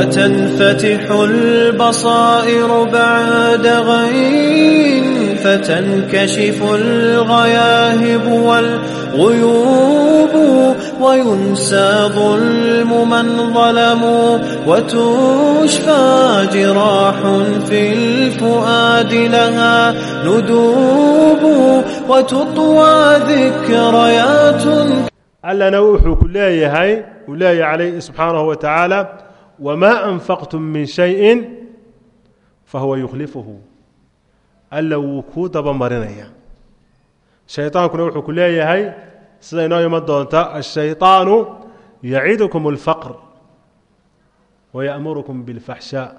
وتنفتح البصائر بعد غين فتنكشف الغياهب والغيوب وينسى ظلم من ظلموا وتشفى جراح في الفؤاد لها ندوب وتطوى ذكريات علنا وحو كلها هاي ولاي عليه سبحانه وتعالى wa tacaala wamaa anfaqtum min shayin fahuwa yukhlifuhu alla wuu kuu dabamarinaya shaydaankuna wuxuu ku leeyahay sida inoo iman doonta ashayطaanu yacidukum اlfaqr wayaأmurukum biاlfaxshaaء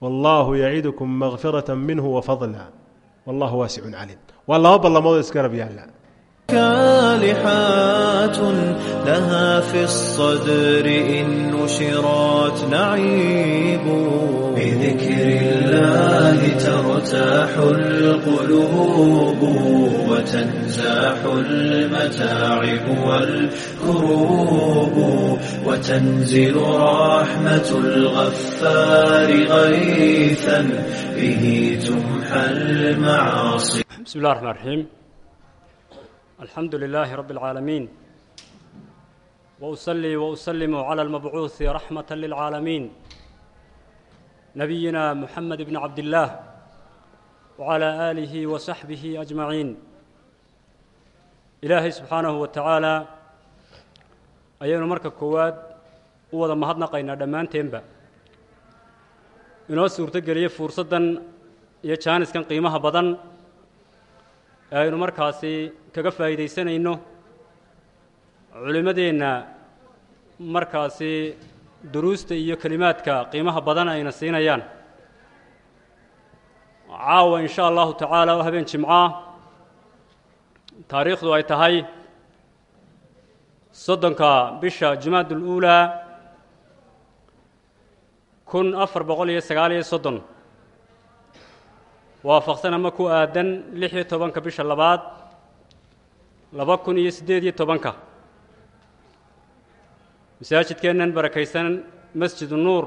wallahu yacidukum makfiraة minhu wafadla wallahu waasicun caliim waa laba ballamood isgarab yaalla كالحات لها في الصدر إن نشرات نعيب بذكر الله ترتاح القلوب وتنزاح المتاعب والكروب وتنزل رحمة الغفار غيثا به تمحى المعاصي بسم الله الرحمن الرحيم الحمد لله رب العالمين واصلي واسلم على المبعوث رحمه للعالمين نبينا محمد بن عبد الله وعلى اله وصحبه اجمعين ilaahay subxaanahu wa tacaalaa ayaynu marka koowaad u wada mahadnaqaynaa dhammaanteenba inoo suurto geliyey fursaddan iyo jaaniskan qiimaha badan aynu markaasi kaga faa'iidaysanayno culimmadeenna markaasi duruusta iyo kelimaadka qiimaha badan ayna siinayaan. Caawa in sha allahu tacaala oo habeen jimcoah taariikhdu ay tahay soddonka bisha jumaad uluulaa kun afar boqol iyo sagaal iyo soddon waafaqsan ama ku aadan lix iyo tobanka bisha labaad laba kun iyo siddeed iyo tobanka masaajidkeennan barakaysan masjidu nuur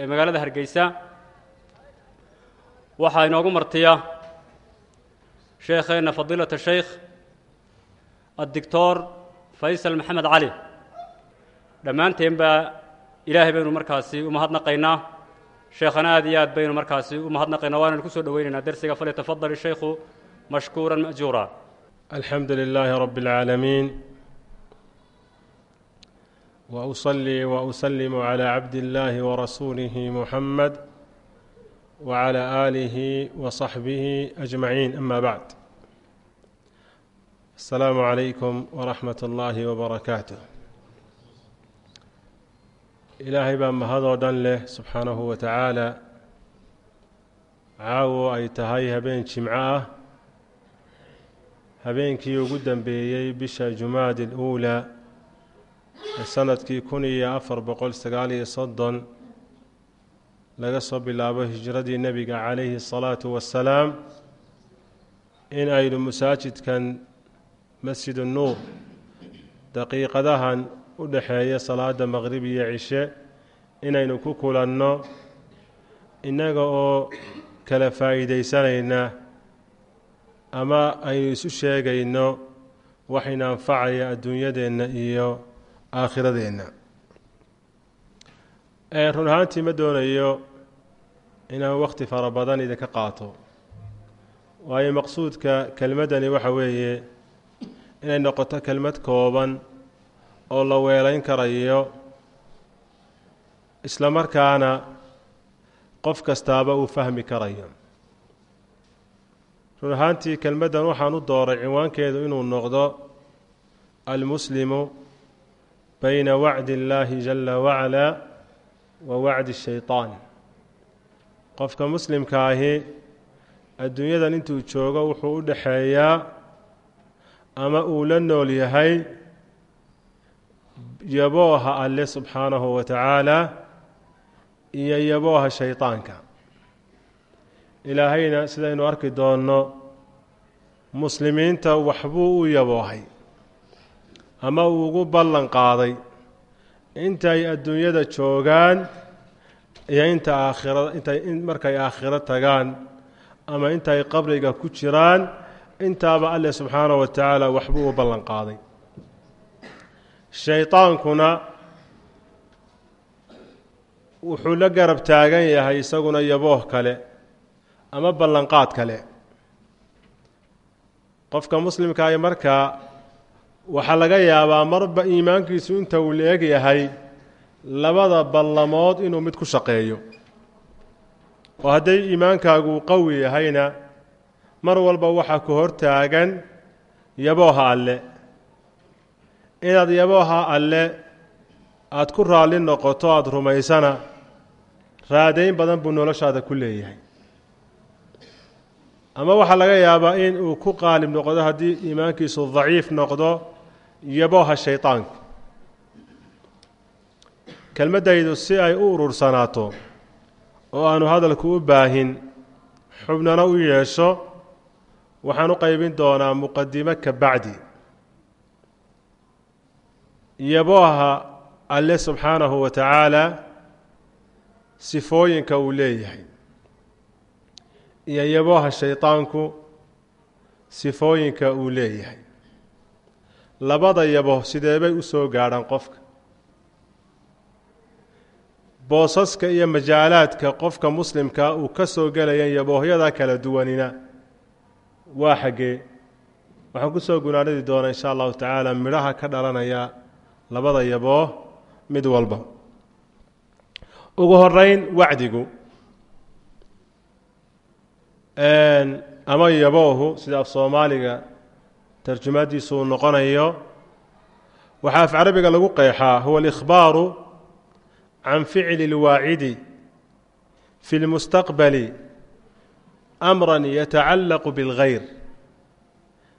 ee magaalada hargeysa waxaa inoogu martiya sheekheenna fadiilata sheykh addictor faysal maxamed cali dhammaanteenba ilaahay baynu markaasi u mahadnaqaynaa sheekhana aad iyo aad baynu markaasi u mahadnaqaynaa waanaynu ku soo dhoweynaynaa dersiga falyatafadal shaykhu mashkuuran ma'juura alxamdu lilaahi rabi اlcaalamiin وأصلي وأسلم على عبد الله ورسوله محمد وعلى آله وصحبه أجمعين أما بعد السلام عليكم ورحمة الله وبركاته ilaahay baa mahadoo dhan leh subxaanahu wa tacaala. Caawo ay tahay habeen jimco ah. Habeenkii ugu dambeeyey bisha jumaadi aluulaa ee sannadkii kun iyo afar boqol sagaal iyo soddon laga soo bilaabo hijradii nebiga calayhi asalaatu wassalaam in aynu masaajidkan masjidu nuur daqiiqadahan u dhexeeya salaada maqrib iyo cishe inaynu ku kulanno innaga oo kala faa'iidaysanayna ama aynu isu sheegayno waxayna anfacaya adduunyadeenna iyo aakhiradeenna run ahaantii ma doonayo inaan wakhti fara badan idinka qaato waayo maqsuudka kelmaddani waxa weeye inay noqoto kelmad kooban oo la weelayn karayo isla markaana qof kastaaba uu fahmi karayo. Run ahaantii kelmaddan waxaan u dooray cinwaankeedu inuu noqdo almuslimu bayna wacdi illaahi jala wacalaa wa wacdi shayطaan qofka muslimka ahi adduunyadan intuu joogo wuxuu u dhexeeyaa ama uu la nool yahay yabooha alle subxaanahu wa tacaala iyo yabooha shaydaanka ilaahayna sidaynu arki doonno muslimiinta waxbuu u yaboohay ama uu ugu ballan qaaday intay adduunyada joogaan iyo inta aakhira intay markay aakhiro tagaan ama intay qabriga ku jiraan intaaba alle subxaanahu wa tacaala waxbuu u ballan qaaday shaydaankuna wuxuu la garab taagan yahay isaguna yabooh kale ama ballanqaad kale. Qofka muslimkaahi markaa waxaa laga yaabaa marba iimaankiisu inta uu la-eg yahay labada ballamood inuu mid ku shaqeeyo. Oo hadday iimaankaagu qawi yahayna mar walba waxaa ku hor taagan yabooha alle inaad yabooha alle aada ku raalli noqoto aada rumaysana raadayn badan buu noloshaada ku leeyahay. Ama waxaa laga yaabaa in uu ku qaalib noqdo haddii iimaankiisu daciif noqdo yabooha shaydaanka kelmaddaydu si ay u urursanaato oo aanu hadalku u baahin xubnana u yeesho waxaan u qaybin doonaa muqadimo ka bacdi yabooha alle subxaanahu wa tacaala sifooyinka uu leeyahay. Iyo yabooha shaydaanku sifooyinka uu leeyahay. Labada yabo sidee bay u soo gaadhaan qofka? Boosaska iyo majaalaadka qofka muslimkaa uu ka soo gelaya yaboohyada kala duwanina waa xaggee. Waxaan ku soo gunaanadi doonaa insha allahu tacaala midhaha ka dhalanaya labada yaboo mid walba ugu horeyn wacdigu ama yaboohu sida af soomaaliga tarjumadiisu uu noqonayo waxaa af carabiga lagu qeexaa huwa alikhbaaru can ficli اlwaacidi fi اlmustaqbali amra yatacallaqu biاlgayr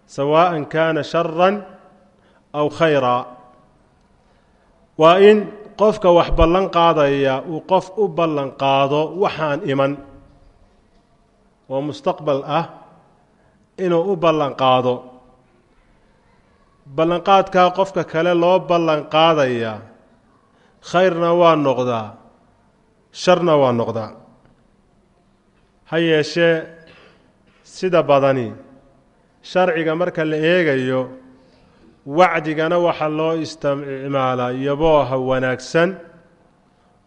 sawaءa kana shara aw khayra waa in qofka wax ballan qaadaya uu qof u ballan qaado waxaan iman. Oo mustaqbal ah inuu u ballan qaado. Ballanqaadkaa qofka kale loo ballan qaadaya khayrna waa noqdaa sharna waa noqdaa. Ha yeeshee sida badani sharciga marka la eegayo wacdigana waxaa loo isticmaalaa yabooha wanaagsan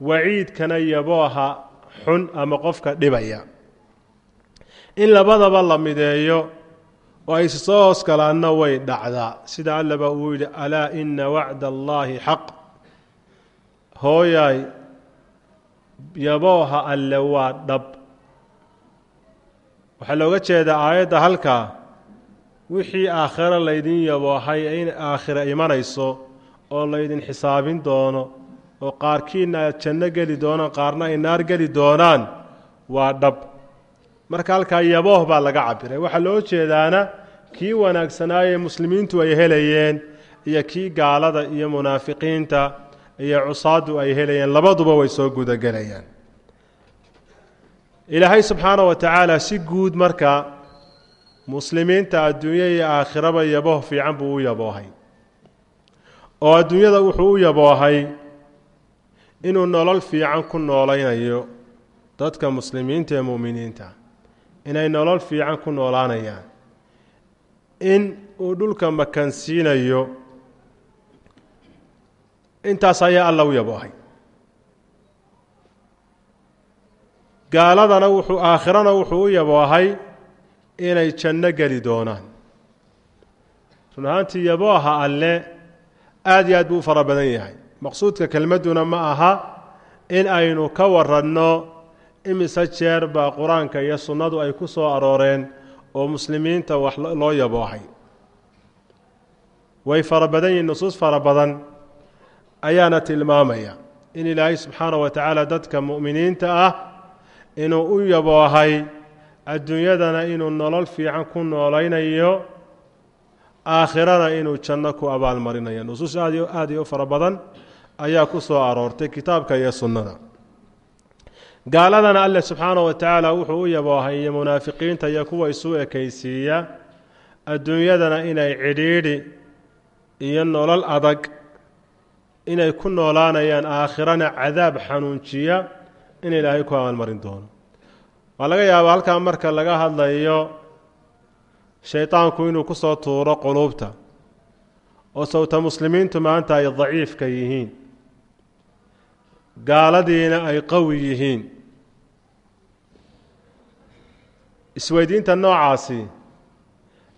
waciidkana yabooha xun ama qofka dhibaya. In labadaba la mideeyo oo ay soo hoos galaanna way dhacdaa. Sida allaba uu yidhi alaa ina wacda allaahi xaq. Hooyaay yabooha alle waa dhab. Waxaa looga jeedaa aayadda halkaa wixii aakhiro laydin yaboohay in aakhira imanayso oo laydin xisaabin doono oo qaarkiina aad janno geli doonaan qaarna ay naar geli doonaan waa dhab. Marka halkaa yabooh baa laga cabiray waxaa loo jeedaana kii wanaagsanaaye muslimiintu ay helayeen iyo kii gaalada iyo munaafiqiinta iyo cusaadu ay helayeen. Labaduba way soo gudagelayaan ilaahay subxaana wa tacaala si guud marka muslimiinta adduunya iyo aakhiraba yabooh fiican buu u yaboohay. Oo adduunyada wuxuu u yaboohay inuu nolol fiican ku noolaynayo dadka muslimiinta ee mu'miniinta. Inay nolol fiican ku noolaanayaan. In uu dhulka makansiinayo intaas ayaa alla u yaboohay. Gaaladana wuxuu aakhirana wuxuu u yaboohay inay janno geli doonaan. Run ahaantii yabooha alle aada iyo aad buu u fara badan yahay. Maqsuudka kelmadduna ma aha in aynu ka waranno imise jeer baa qur'aanka iyo sunnadu ay ku soo arooreen oo muslimiinta wax loo yaboohay way fara badan yihiin nusuus fara badan ayaana tilmaamaya in ilaahay subxaana wa tacaala dadka mu'miniinta ah inuu u yaboohay adduunyadana inuu nolol fiican ku noolaynayo aakhirana inuu janno ku abaalmarinayo. Nusuus aad iyo aad iyo fara badan ayaa ku soo aroortay kitaabka iyo sunnada. Gaaladana alle subxaana wa tacaala wuxuu u yaboohay iyo munaafiqiinta iyo kuwa isu ekaysiiya adduunyadana inay cidhiidhi iyo nolol adag inay ku noolaanayaan aakhirana cadaab xanuunjiya in ilaahay ku abaalmarin doono waa laga yaabaa halkaa marka laga hadlayo shaydaanku inuu ku soo tuuro quluubta oo sawta muslimiintu maanta ay daciifka yihiin gaaladiina ay qawi yihiin. Isweydiinta noocaasi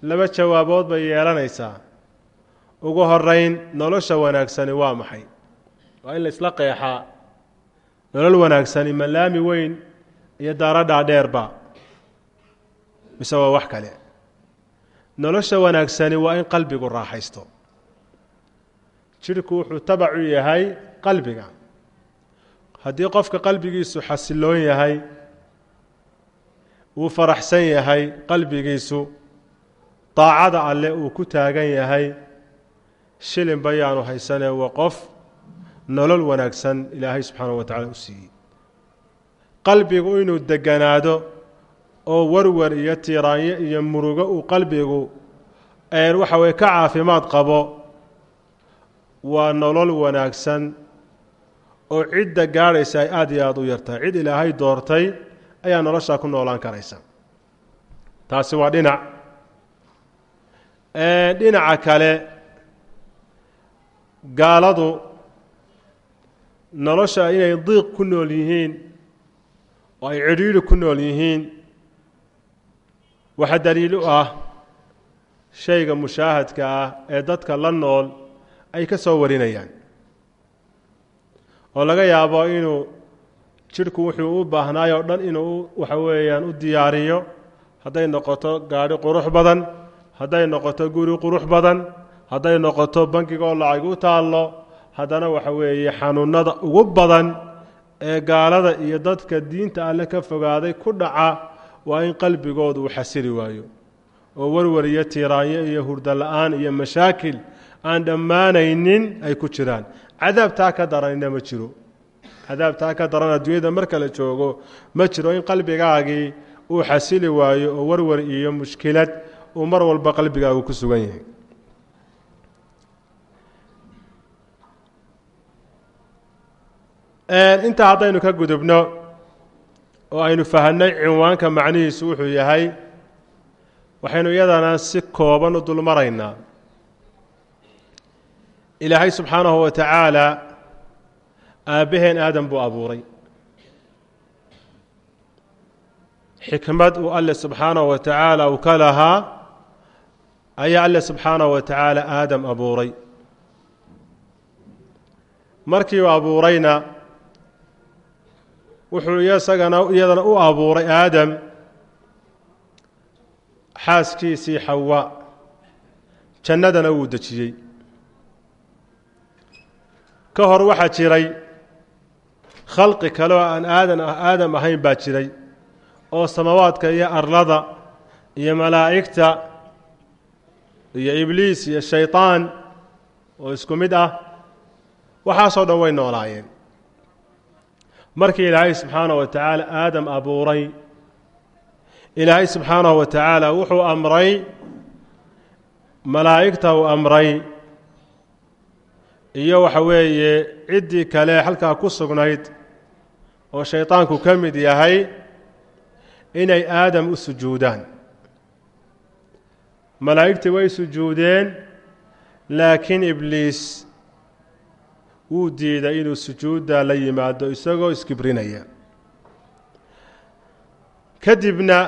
laba jawaabood bay yeelanaysaa. Ugu horeyn nolosha wanaagsani waa maxay? Waa in la isla qeexaa. Nolol wanaagsani ma laami weyn iyo daaro dhaadheerba mise waa wax kale. Nolosha wanaagsani waa in qalbigu raaxaysto. Jidhku wuxuu tabacu yahay qalbiga. Haddii qofka qalbigiisu xasiloon yahay uu faraxsan yahay qalbigiisu daacada alle uu ku taagan yahay shilin bayaanu haysanee waa qof nolol wanaagsan ilaahay subxaanahu wa tacala u siiyey qalbigu inuu deganaado oo warwar iyo tiiraanyo iyo murugo uu qalbigu waxa weye ka caafimaad qabo waa nolol wanaagsan oo cidda gaadhaysa ay aada iyo aada u yartahay. Cid ilaahay doortay ayaa noloshaa ku noolaan karaysa. Taasi waa dhinac. Dhinaca kale gaaladu nolosha inay diiq ku nool yihiin oo ay cidhiidhi ku nool yihiin. Waxaa daliil u ah shayga mushaahadka ah ee dadka la nool ay ka soo warinayaan oo laga yaabo inuu jidhku wuxuu u baahnaay oo dhan inuu waxa weeyaan u diyaariyo. Hadday noqoto gaadhi qurux badan hadday noqoto guri qurux badan hadday noqoto bankiga oo lacag u taallo haddana waxa weeye xanuunada ugu badan ee gaalada iyo dadka diinta alle ka fogaaday ku dhaca waa in qalbigoodu uu xasili waayo oo warwar iyo tiiraanyo iyo hurdo la'aan iyo mashaakil aan dhammaanaynin ay ku jiraan. Cadaabtaa ka daranina ma jiro. Cadaabtaa ka daran adduunyada marka la joogo ma jiro in qalbigaagii uu xasili waayo oo warwar iyo mushkilad uu mar walba qalbigaagu ku sugan yahay intaa haddaynu ka gudubno oo aynu fahanay cinwaanka macnihiisu wuxuu yahay waxaynu iyadana si kooban u dulmaraynaa. Ilaahay subxaanahu wa tacaala aabbaheen aadam buu abuuray. Xikmad uu alle subxaanahu wa tacaala uu ka lahaa ayaa alle subxaanahu wa tacaala aadam abuuray. Markii uu abuurayna wuxuu isagana iyadana u abuuray aadam xaaskiisii xawa jannadana wuu dejiyey. Ka hor waxaa jiray khalqi kale oo aan aadan aadam ahayn baa jiray oo samawaadka iyo arlada iyo malaa'igta iyo ibliis iyo shayطaan oo isku mid ah waxaasoo dhan way noolaayeen markii ilaahay subxaanaه wa tacaala aadam abuuray ilaahay subxaanaه wa tacaala wuxuu amray malaa'igta uu amray iyo waxa weeye ciddii kale halkaa ku sugnayd oo shaydaanku ka mid yahay inay aadam u sujuudaan. Malaa'igtii way sujuudeen laakiin ibliis wuu diiday inuu sujuudda la yimaado isagoo iskibrinaya. Kadibna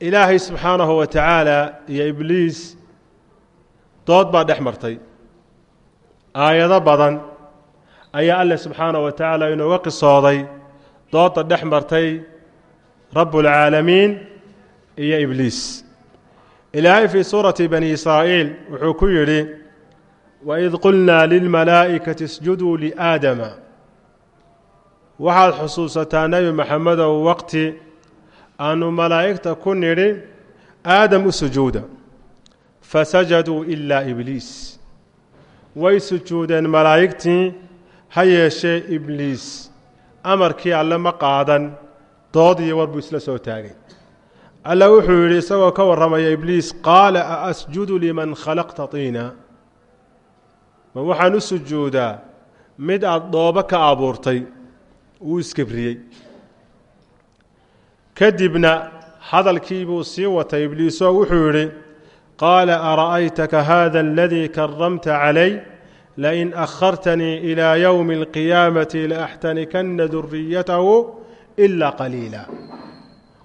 ilaahay subxaanahu wa tacaala iyo ibliis dood baa dhex martay. Aayado badan ayaa alle subxaanahu wa tacaala inooga qisooday doodda dhex martay rabbulcaalamiin iyo ibliis. Ilaahay fii suurati bani israa'iil wuxuu ku yidhi waid qulnaa lilmalaa'ikati isjuduu liaadama waxaad xusuusataa nebi maxamedow waqti aanu malaa'igta ku nidhi aadam u sujuuda fasajaduu ilaa ibliis way sujuudeen malaa'igtii ha yeeshee ibliis amarkii alle ma qaadan dood iyo war buu isla soo taagay alla wuxuu yidhi isagoo ka warramaya ibliis qaala a asjudu liman khalaqta tiina ma waxaan u sujuudaa mid aada dhoobo ka abuurtay wuu iskibriyey kadibna hadalkii buu sii watay ibliisoo wuxuu yidhi qaala ara'aytaka hada aladii karamta calay? Lain akhartanii ilaa yowmi alqiyaamati laaxtanikanna duriyatahu ilaa qaliila.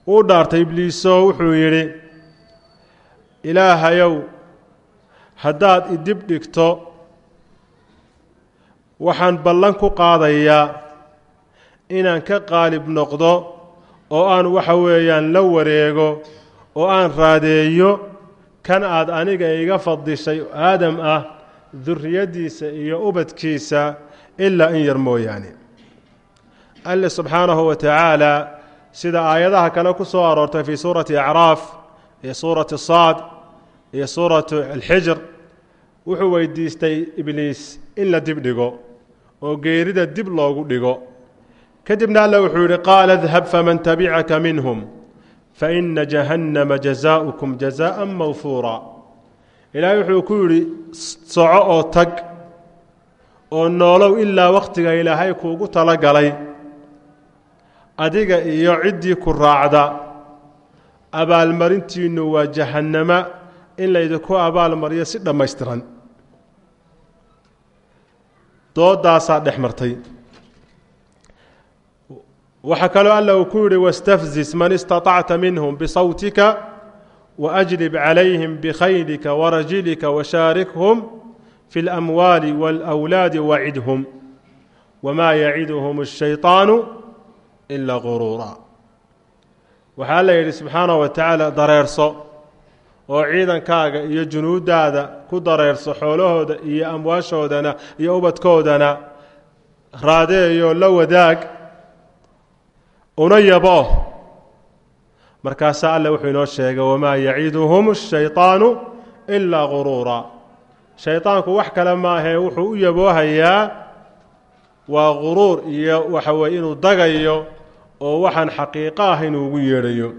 Wuu dhaartay ibliisoo wuxuu yidhi ilaahayow haddaad idib dhigto waxaan ballan ku qaadayaa inaan ka qaalib noqdo oo aan waxa weeyaan la wareego oo aan raadeeyo kan aad aniga iga fadishay aadam ah duriyaddiisa iyo ubadkiisa ilaa in yar mooyaane. Alle subxaanahu wa tacaala sida aayadaha kale ku soo aroortay fii suurati acraaf iyo suurati saad iyo suuratu alxijr wuxuu weydiistay ibliis in la dib dhigo oo geerida dib loogu dhigo. Kadibna alle wuxuu yidhi qaala adhab faman tabicaka minhum faina jahannama jazaa'ukum jazaءa mawfuura ilaahay wuxuu ku yidhi soco oo tag oo noolow ilaa wakhtiga ilaahay kuugu tala galay adiga iyo ciddii ku raacda abaalmarintiinnu waa jahannama in laydinku abaalmariyo si dhammaystiran doodaasaa dhex martay waxaa kaloo alla uu ku yidhi wastafzis man istaطacta minhum bisawtika waajlib calayhim bikhaylika warajilika washaarikhum fi اlamwaali wاlأwlaadi wacidhum wmaa yaciduhum الshayطaanu ilaa guruura waxaa alla yidhi subxaanaه wa tacaala dareerso oo ciidankaaga iyo junuuddaada ku dareerso xoolahooda iyo amwaashoodana iyo ubadkoodana raadeeyo la wadaag una yabo. Markaasaa alle wuxuu inoo sheegay wamaa yaciiduhum ashayطaanu ilaa guruura shaydaanku wax kale maahee wuxuu u yaboohayaa waa guruur iyo waxa weye inuu dagayo oo waxaan xaqiiqo ah inuu ugu yeedhayo.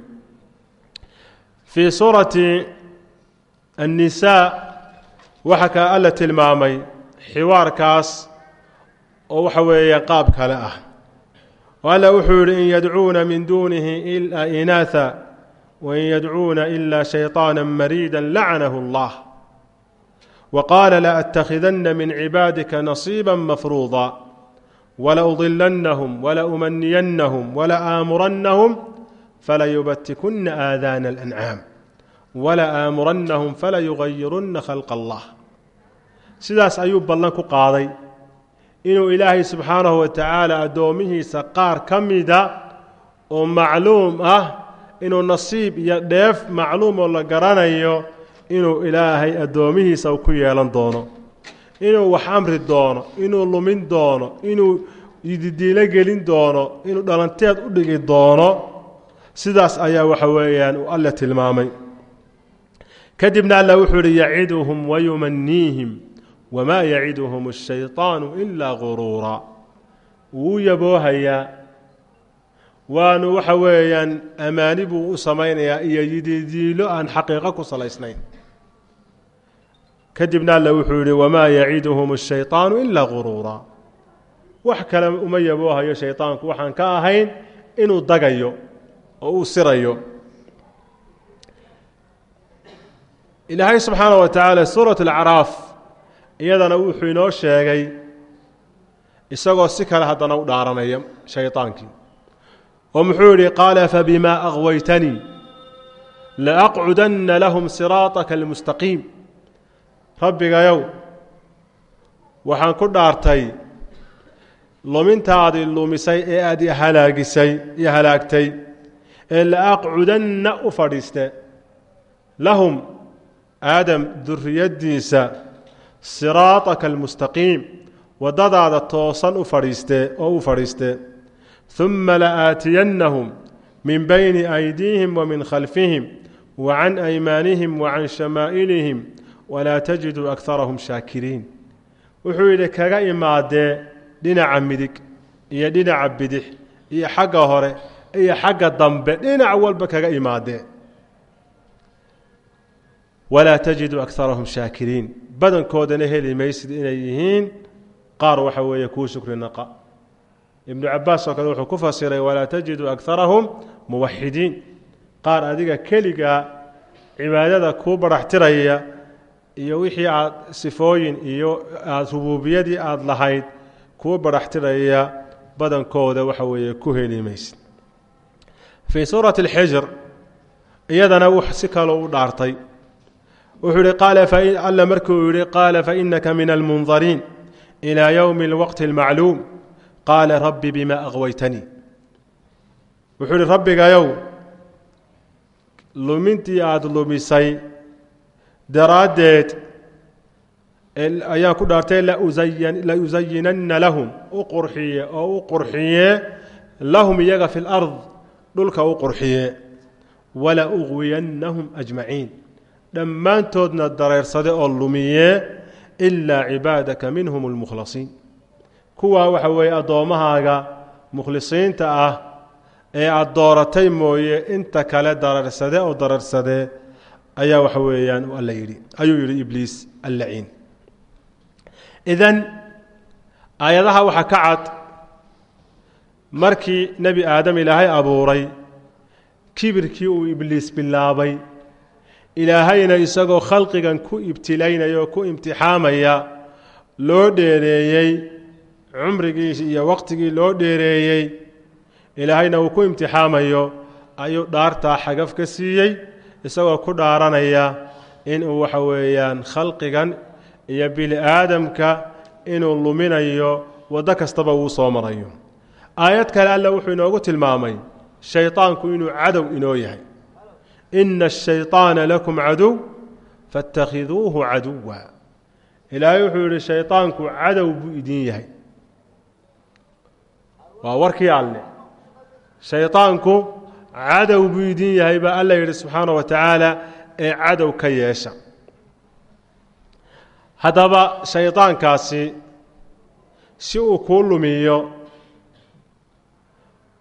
Fii suurati annisaa waxa ka alla tilmaamay xiwaarkaas oo waxa weeye qaab kale ah. Oo alla wuxuu yidhi in yadcuuna min duunihi ilaa inaaa wain yadcuuna ilaa shayطaana mariida lacanahu اllah waqaala laأtakhidanna min cibaadika nasiiba mafruuda walaudilannahum walaumanniyannahum walaaamuranahum falayubatikuna aadaana اlancaam walaaamuranahum fala yugayirunna khalqa allah sidaas ayuu ballan ku qaaday inuu ilaahay subxaanahu wa tacaala addoomihiisa qaar ka mida oo macluum ah inuu nasiib iyo dheef macluumoo la garanayo inuu ilaahay addoomihiisa u ku yeelan doono. inuu wax amri doono inuu lumin doono inuu yididiilo gelin doono inuu dhalanteed u dhigi doono. sidaas ayaa waxa weeyaan uu alle tilmaamay kadibna alla wuxuu ihi yaciduhum wayumaniihim wamaa yaciduhum الshayطaanu ilaa guruura wuu yaboohayaa waanu waxa weeyaan amaani buu u samaynayaa iyo yididiilo aan xaqiiqo ku salaysnayn kadibna alle wuxuu yihi wamaa yaciduhum الshayطaanu ilaa guruura wax kale uma yaboohayo shayطaanku waxaan ka ahayn inuu dagayo oo uu sirayo ilaahay subxaana wa tacaala suurat alacraaf iyadana wuxuu inoo sheegay isagoo si kale haddana u dhaaranaya shaydaankii oo muxuu yidhi qaala fabima aqwaytanii laaqcudanna lahum siraataka almustaqiim rabbigayow waxaan ku dhaartay lumintaadii lumisay ee aad halaagisay iyo halaagtay ee laaqcudanna u fadhiiste lahum aadam duriyaddiisa siraaطaka almustaqiim waddadaada toosan u fadhiiste oo u fadhiiste. ثuma laaatiyannahum min bayni aydiihim wa min khalfihim wa can aymaanihim wa can shamaa'ilihim walaa tajidu akarahum shaakiriin. Wuxuu yidhi kaga imaadee dhinaca midig iyo dhinaca bidix iyo xagga hore iyo xagga dambe dhinac walba kaga imaadee walaa tajidu akarahum shaakiriin badankoodana heli maysid inay yihiin qaar waxa weeye kuu shukri naqa ibnu cabaas oo kale wuxuu ku fasiray walaa tajidu akarahum muwaxidiin qaar adiga keligaa cibaadada kuu baraxtiraya iyo wixii aad sifooyin iyo aad rubuubiyadii aada lahayd kuu baraxtiraya badankooda waxa weeye ku heli maysid fii suurati اlxijr iyadana si kaloo dhaartay wuxuu ihi qaala alla markuu yihi qaala fainaka min almundariin ilى ywmi اlwaqti اlmacluum qaala rabbi bima aqwaytanii wuxuu ihi rabbigayow lumintii aada lumisay daraaddeed ayaan ku dhaartay lausayinanna lahum u qurxiye oo u qurxiye lahum iyaga fi lard dhulka u qurxiye wala uqwiyannahum ajmaciin dhammaantoodna dareersade oo lumiye ilaa cibaadaka minhum اlmukhlasiin kuwaa waxa weeye addoommahaaga mukhlisiinta ah ee aada dooratay mooye inta kale dareersade oo dareersade ayaa waxa weeyaan alla yidhi ayuu yidhi ibliis allaciin idan aayadaha waxaa ka cad markii nebi aadam ilaahay abuuray kibirkii uu ibliis bilaabay ilaahayna isagoo khalqigan ku ibtilaynaya oo ku imtixaamaya loo dheereeyey cumrigiisi iyo waqtigii loo dheereeyey ilaahayna uu ku imtixaamayo ayuu dhaartaa xagaf ka siiyey isagoo ku dhaaranaya inuu waxa weeyaan khalqigan iyo bini aadamka inuu luminayo waddo kastaba uu soo marayo. Aayad kale alla wuxuu inoogu tilmaamay shayطaanku inuu cadow inoo yahay ina الshayطaana lakum cadow faاtakhiduuhu caduwa ilaahay wuxuu yihi shayطaanku cadow buu idin yahay waa warkii alle shayطaanku cadow buu idin yahay baa alla yidhi subxaana wa tacaala ee cadow ka yeesha haddaba shaydaankaasi si uu kuu lumiyo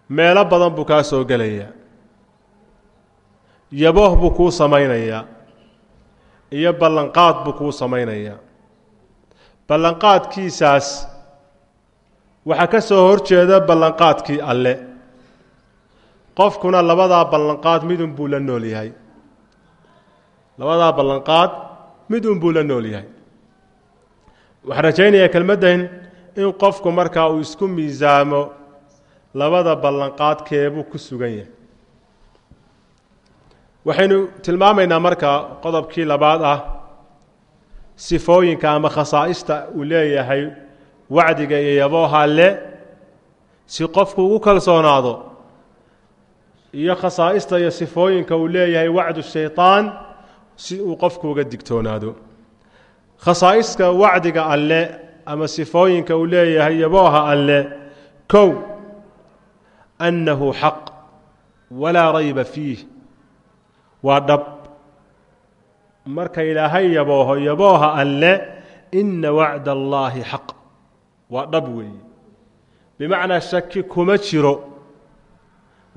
meelo badan buu kaa soo gelayaa yabooh buu kuu samaynayaa. Iyo ballanqaad buu kuu samaynayaa. Ballanqaadkiisaas waxaa ka soo hor jeeda ballanqaadkii alle. Qofkuna labadaa ballanqaad midun buu la nool yahay. Labadaa ballanqaad midun buu la nool yahay. Waxaan rajaynayaa kelmaddan in qofku markaa uu isku miisaamo labada ballanqaadkeebuu ku sugan yahay waxaynu tilmaamaynaa markaa qodobkii labaad ah sifooyinka ama khasaa'ista uu leeyahay wacdiga iyo yabooha le si qofku ugu kalsoonaado iyo khasaa'ista iyo sifooyinka uu leeyahay wacdu shayطaan si uu qofku uga digtoonaado. Khasaa'iska wacdiga alle ama sifooyinka uu leeyahay yabooha alle kow annahu xaq walaa rayba fiih waa dhab. Marka ilaahay yabooho yabooha alle ina wacd allaahi xaq. Waa dhab weeye. Bimacnaa shaki kuma jiro.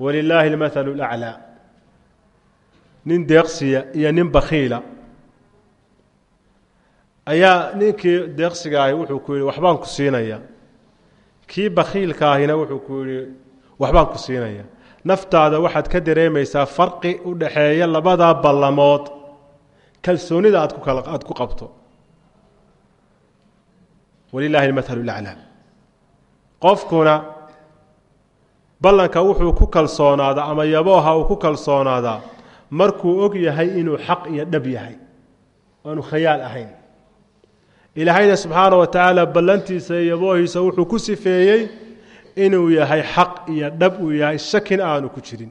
Walilaahi اlmathalu اlaclaa nin deeqsiya iyo nin bakhiila. Ayaa ninkii deeqsiga ahi wuxuu ku yidhi waxbaan ku siinaya. Kii bakhiilka ahina wuxuu ku yidhi waxbaan ku siinaya naftaada waxaad ka dareemaysaa farqi u dhaxeeya labadaa ballamood. Kalsoonida aad ku kala aada ku qabto. Walilaahi almathalu laclaa qofkuna ballanka wuxuu ku kalsoonaadaa ama yabooha uu ku kalsoonaadaa markuu og yahay inuu xaq iyo dhab yahay. Aanu khayaal ahayn. Ilaahayna subxaana wa tacaala ballantiisa iyo yaboohiisa wuxuu ku sifeeyey inuu yahay xaq iyo dhab uu yahay shakin aanu ku jirin.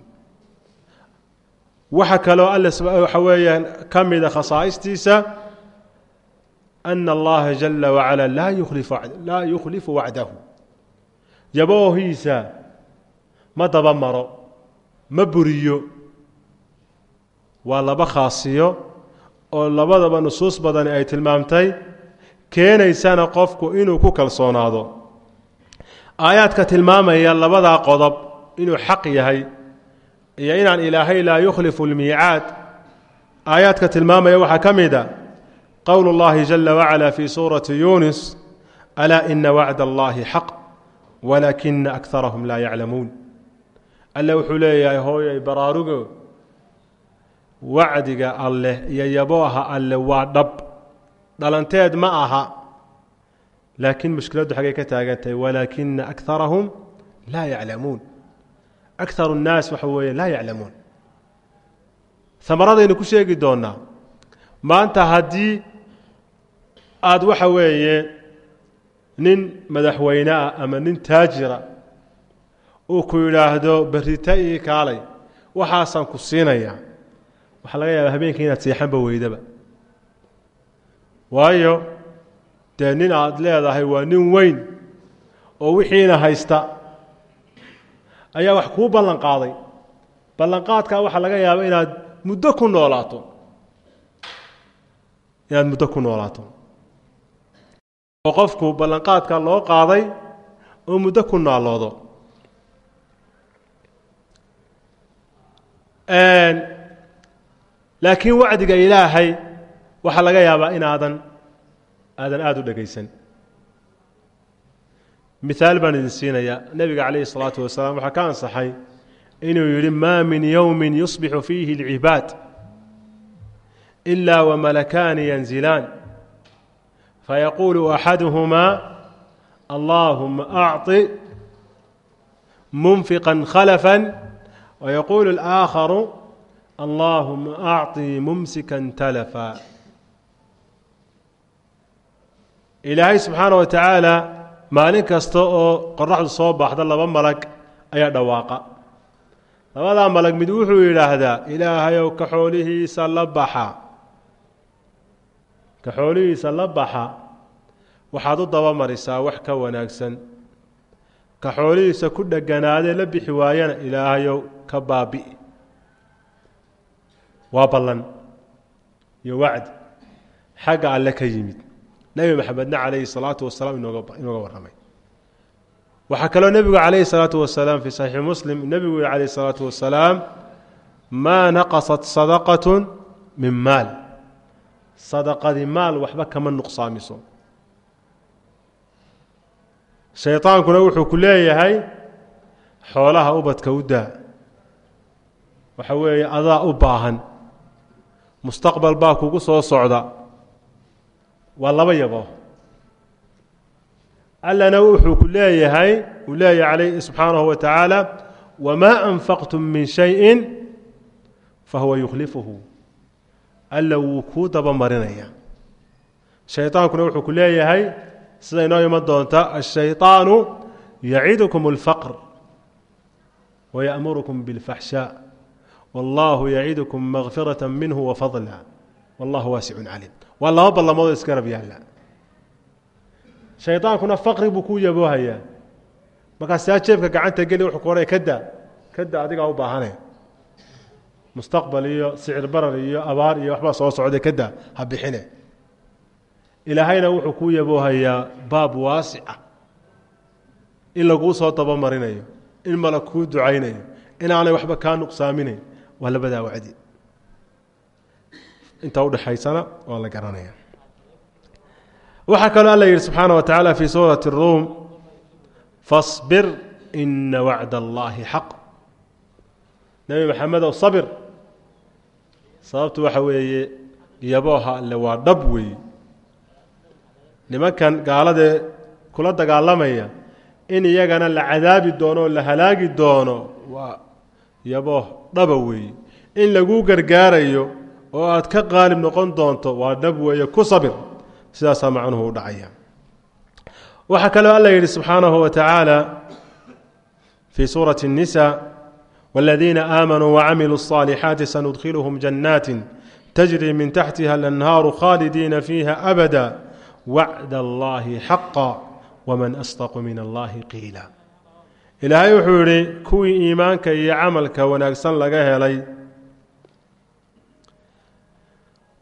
Waxa kaloo alle waxa weeyaan ka mida khasaa'istiisa ana allaha jala wacala laa yukhlifu wacdahu. Yaboohiisa ma daba maro ma buriyo waa laba khaasiyo oo labadaba nusuus badani ay tilmaamtay keenaysana qofku inuu ku kalsoonaado aayaadka tilmaamaya labadaa qodob inuu xaq yahay iyo inaan ilaahay laa yukhlifu lmiicaad aayaadka tilmaamaya waxaa ka mid a qowl اllahi jala wacala fii suurati yunis alaa ina wacd allahi xaq walaakina akarahum laa yaclamuun. Alle wuxuu leeyahay hooyay baraarugo wacdiga alleh iyo yabooha alle waa dhab. Dhalanteed ma aha laakiin mushkiladdu xaggay ka taagan tahay walaakina akarahum laa yaclamuun akaru nnaas waxa weeye laa yaclamuun amaradaynu ku sheegi doonaa maanta haddii aada waxa weeye nin madaxweyne ah ama nin taajira uu ku yidhaahdo berita ii kaalay waxaasaan ku siinayaa waxaa laga yaabaa habeenkii inaad seexanba weydaba waayo dee nin aad leedahay waa nin weyn oo wixiina haysta. Ayaa wax kuu ballan qaaday waxaa laga yaaba inaad muddo ku noolaato. Inaad muddo ku noolaato. Oo qofku ballanqaadka loo qaaday oo muddo ku naaloodo laakiin wacdiga ilaahay waxaa laga yaabaa inaadan aadan aada u dhegaysan miaal baan idin siinayaa nebiga calayhi الsalaatu wasalaam waxaa ka ansaxay inuu yidhi ma min yowmi yusbixu fiihi اlcibaad إila wmalakaani yanzilaan fayaquulu axaduhumaa allahuma acطi munfiqa khalafا wayaquulu اlآakharu allahuma acطi mumsika talafa Ilaahay subxaana wa tacaala maalin kasta oo qoraxdu soo baxda laba malag ayaa dhawaaqa. Labadaa malag mid wuxuu yidhaahdaa ilaahayow ka xoolihiisa la baxa. Ka xoolihiisa la baxa waxaad u dabamarisaa wax ka wanaagsan. Ka xoolihiisa ku dheganaadee la bixi waayana ilaahayow ka baabi'i waa ballan iyo wacdi xagga alle ka yimid nebi maxamedna calayhi salaatu wasalaam inooga warramay. Waxaa kaloo nebigu calayhi salaatu wasalaam fii saxiixi muslim nebigu calayhi salaatu wasalaam maa naqasat sadaqatun min maal. Sadaqadi maal waxba kama nuqsaamiso. Shaydaankuna wuxuu ku leeyahay xoolaha ubadka u daa. Waxa weeye adaa u baahan. Mustaqbal baa kugu soo socda waa laba yabo allana wuxuu ku leeyahay uu leeyahay calayh subxaanahu wa tacaala wamaa anfaqtum min shayin fahuwa yukhlifuhu alla wuu kuu dabamarinaya shaydaankuna wuxuu ku leeyahay sida inoo iman doonta ashayطaanu yacidukum اlfaqr wayaأmurukum biاlfaxshaaء wallahu yacidukum makfiraة minhu wafadla wallahu waasicun calim waa laba ballamoodoo isgarab yaalla. Shaydaankuna faqri buu kuu yaboohayaa markaasaa jeebka gacanta geli wuxuu ku odhaya kada kada adigaa u baahane. Mustaqbal iyo sicir barar iyo abaar iyo waxbaa soo socday kada ha bixine. Ilaahayna wuxuu kuu yaboohayaa baab waasica in laguu soo dabamarinayo in mala kuu ducaynayo inaanay waxba kaa nuqsaaminayn waa labadaa wacdi inta udhexaysana waa la garanaya waxaa kaloo alla yidhi subxaana wa tacaala fi suurati الruum faصbir ina wacd اllahi xaq nebi maxamedow sabir sababtu waxa weeye yabooha alle waa dhab weeye nimankan gaaladee kula dagaalamaya in iyagana la cadaabi doono oo la halaagi doono waa yabooh dhaba weeye in laguu gargaarayo oo aad ka qaalib noqon doonto waa dhab weeye ku sabir sidaasaa macnuhu u dhacaya waxaa kaloo alla yidhi subxaanahu wa tacaala fii suurati الnisa wاladiina aamanuu wacamiluu الصaalixaati sanudkhiluhum jannaati tajri min taxtiha alanhaaru khaalidiina fiiha abada wacd allahi xaqa wman asdaqu min allahi qiila ilaahay wuxuu yidhi kuwii iimaanka iyo camalka wanaagsan laga helay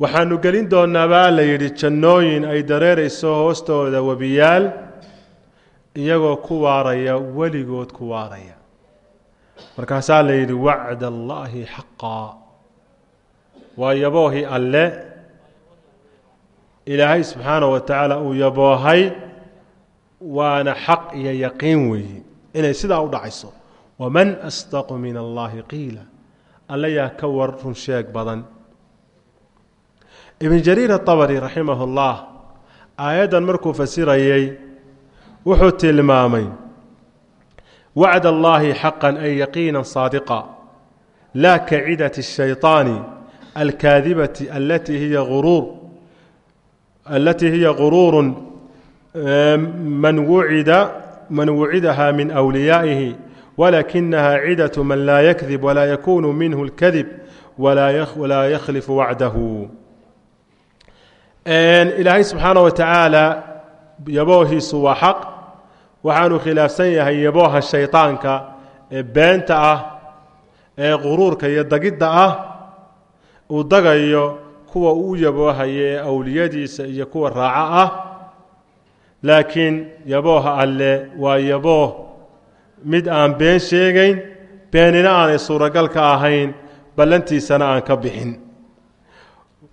waxaanu gelin doonaa baa la yidhi jannooyin ay dareerayso hoostooda webiyaal iyagoo ku waaraya weligood ku waaraya. Markaasaa la yidhi wacd allaahi xaqaa waa yaboohii alle. Ilaahay subxaana wa tacaala uu yaboohay waana xaq iyo yaqiin weeye inay sidaa u dhacayso. Waman asdaqu min allahi qiila. Alla yaa ka war run sheeg badan ibn jariir atabari raximah ullah aayaddan markuu fasirayey wuxuu tilmaamay wacd allaahi xaqan ay yaqiina saadiqa laa kacidati shayطaani alkaadibati alatii hiya uruur alatii hiya guruurun man wucida man wucidahaa min wliyaa'ihi walakinaha cidatu man laa yakdib walaa yakunu minhu اlkadib walaa yaklifu wacdahu ilaahay subxaana wa tacaala yaboohiisu waa xaq. Waxaanu khilaafsan yahay yabooha shayطaanka ee beenta ah ee quruurka iyo dagidda ah. Uu dagayo kuwa uu yaboohayo ee awliyadiisa iyo kuwa raaco ah. Laakiin yabooha alle waa yabooh. Mid aan been sheegayn beenina aanay suuragal ka ahayn ballantiisana aan ka bixin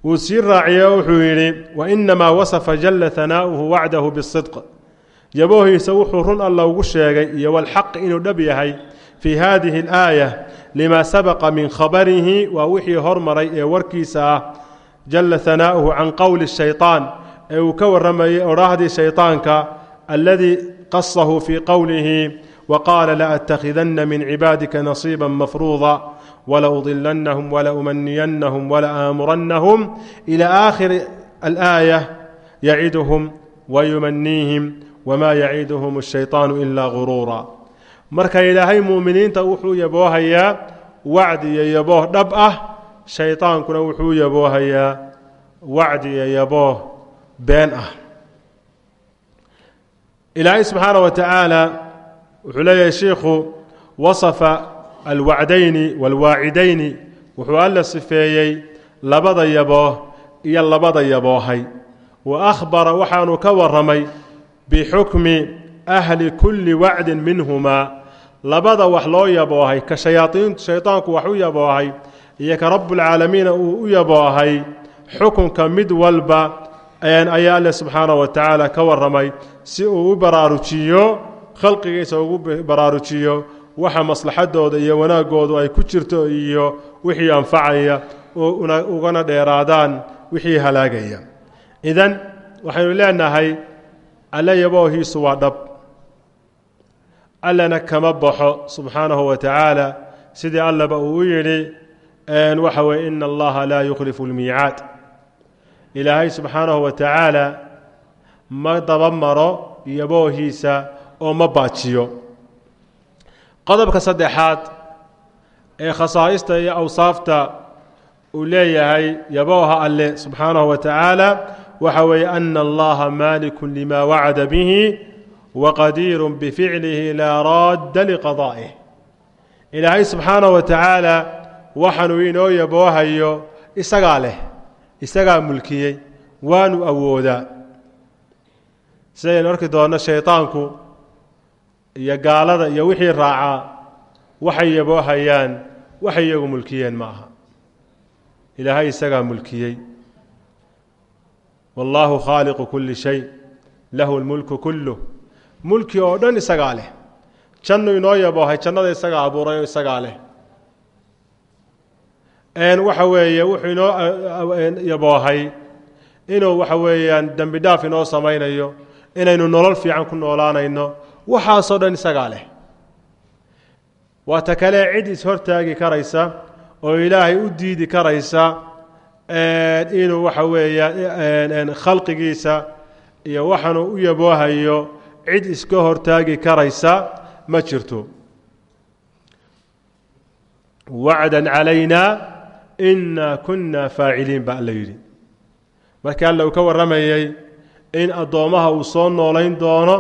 wuu sii raaciye oo wuxuu yidhi wa inamaa wasafa jalla hanaa'uhu wacdahu bisidq. Yaboohiisa wuxuu run alla ugu sheegay iyo walxaq inuu dhab yahay fii haadihi alaaya limaa sabaqa min khabarihi waa wixii hormaray ee warkiisa ah jalla hanaa'uhu can qowli shaytaan ee uu ka warramayey odhaahdii shaytaanka alladii qasahu fii qowlihi wa qaala laattakhidanna min cibaadika nasiiba mafruuda. wlaudilannahum walaumaniyannahum walaaamurannahum ilى aakhiri alaaya yaciduhum wayumaniihim wmaa yaciduhum الshayطaanu ila guruura marka ilaahay mu'miniinta wuxuu yaboohayaa wacdi iyo yabooh dhab ah shayطaankuna wuxuu yaboohayaa wacdi iyo yabooh been ah ilaahay subxaana wa tacaala wuxuu leeyahay shiikhu wasafa alwacdayni waalwaacidayni wuxuu alla sifeeyey labada yabooh iyo labada yaboohay wa akhbara waxaanu ka warramay bixukmi ahli kulli wacdin minhumaa labada wax loo yaboohay ka shayaaiin shaydaanku wax u yaboohay iyo ka rabbulcaalamiina uu u yaboohay xukunka mid walba ayaa alle subxaana wa tacaala ka warramay si uu u baraarujiyo khalqigiisa ugu baraarujiyo waxa maslaxadooda iyo wanaaggoodu ay ku jirto iyo wixii anfacaya ugana dheeraadaan wixii halaagaya. Idan waxaynu leenahay alle yaboohiisu waa dhab. Allana kama baxo subxaanahu wa tacaala sidii allaba uu u yidhi waxa weye ina allaha laa yukhlifu lmiicaad ilaahay subxaanahu wa tacaala ma daba maro yaboohiisa oo ma baajiyo qodobka saddexaad ee khasaa'ista iyo awsaafta uu leeyahay yabooha alle subxaanahu wa tacaala waxa weeye ana allaha maaliku lima wacada bihi waqadiiru bificlihi laa raadda liqadaa'ih ilaahay subxaanahu wa tacaala waxaanuu inoo yaboohayo isagaa leh isagaa mulkiyey waanu awoodaa. Sidaynu arki doonno shaydaanku iyo gaalada iyo wixii raacaa waxay yaboohayaan waxay iyagu mulkiyeen ma aha. Ilaahay isagaa mulkiyey. Wallaahu khaaliqu kulli shay lahu lmulku kulluh mulki oo dhan isagaa leh. Jannu inoo yaboohay jannada isagaa abuuray oo isagaa leh. Waxa weeye wuxuu inoo yaboohay inuu waxa weeyaan dembi dhaaf inoo samaynayo inaynu nolol fiican ku noolaanayno waxaasoo dhan isagaa leh. Waa ta kale cid ishortaagi karaysa oo ilaahay u diidi karaysa inuu waxa weeyaan khalqigiisa iyo waxaanuu u yaboohayo cid iska hortaagi karaysa ma jirto. Wacdan calayna inaa kunna faaciliin ba alla yidhi. Markii alla uu ka warramayey in addoommaha uu soo noolayn doono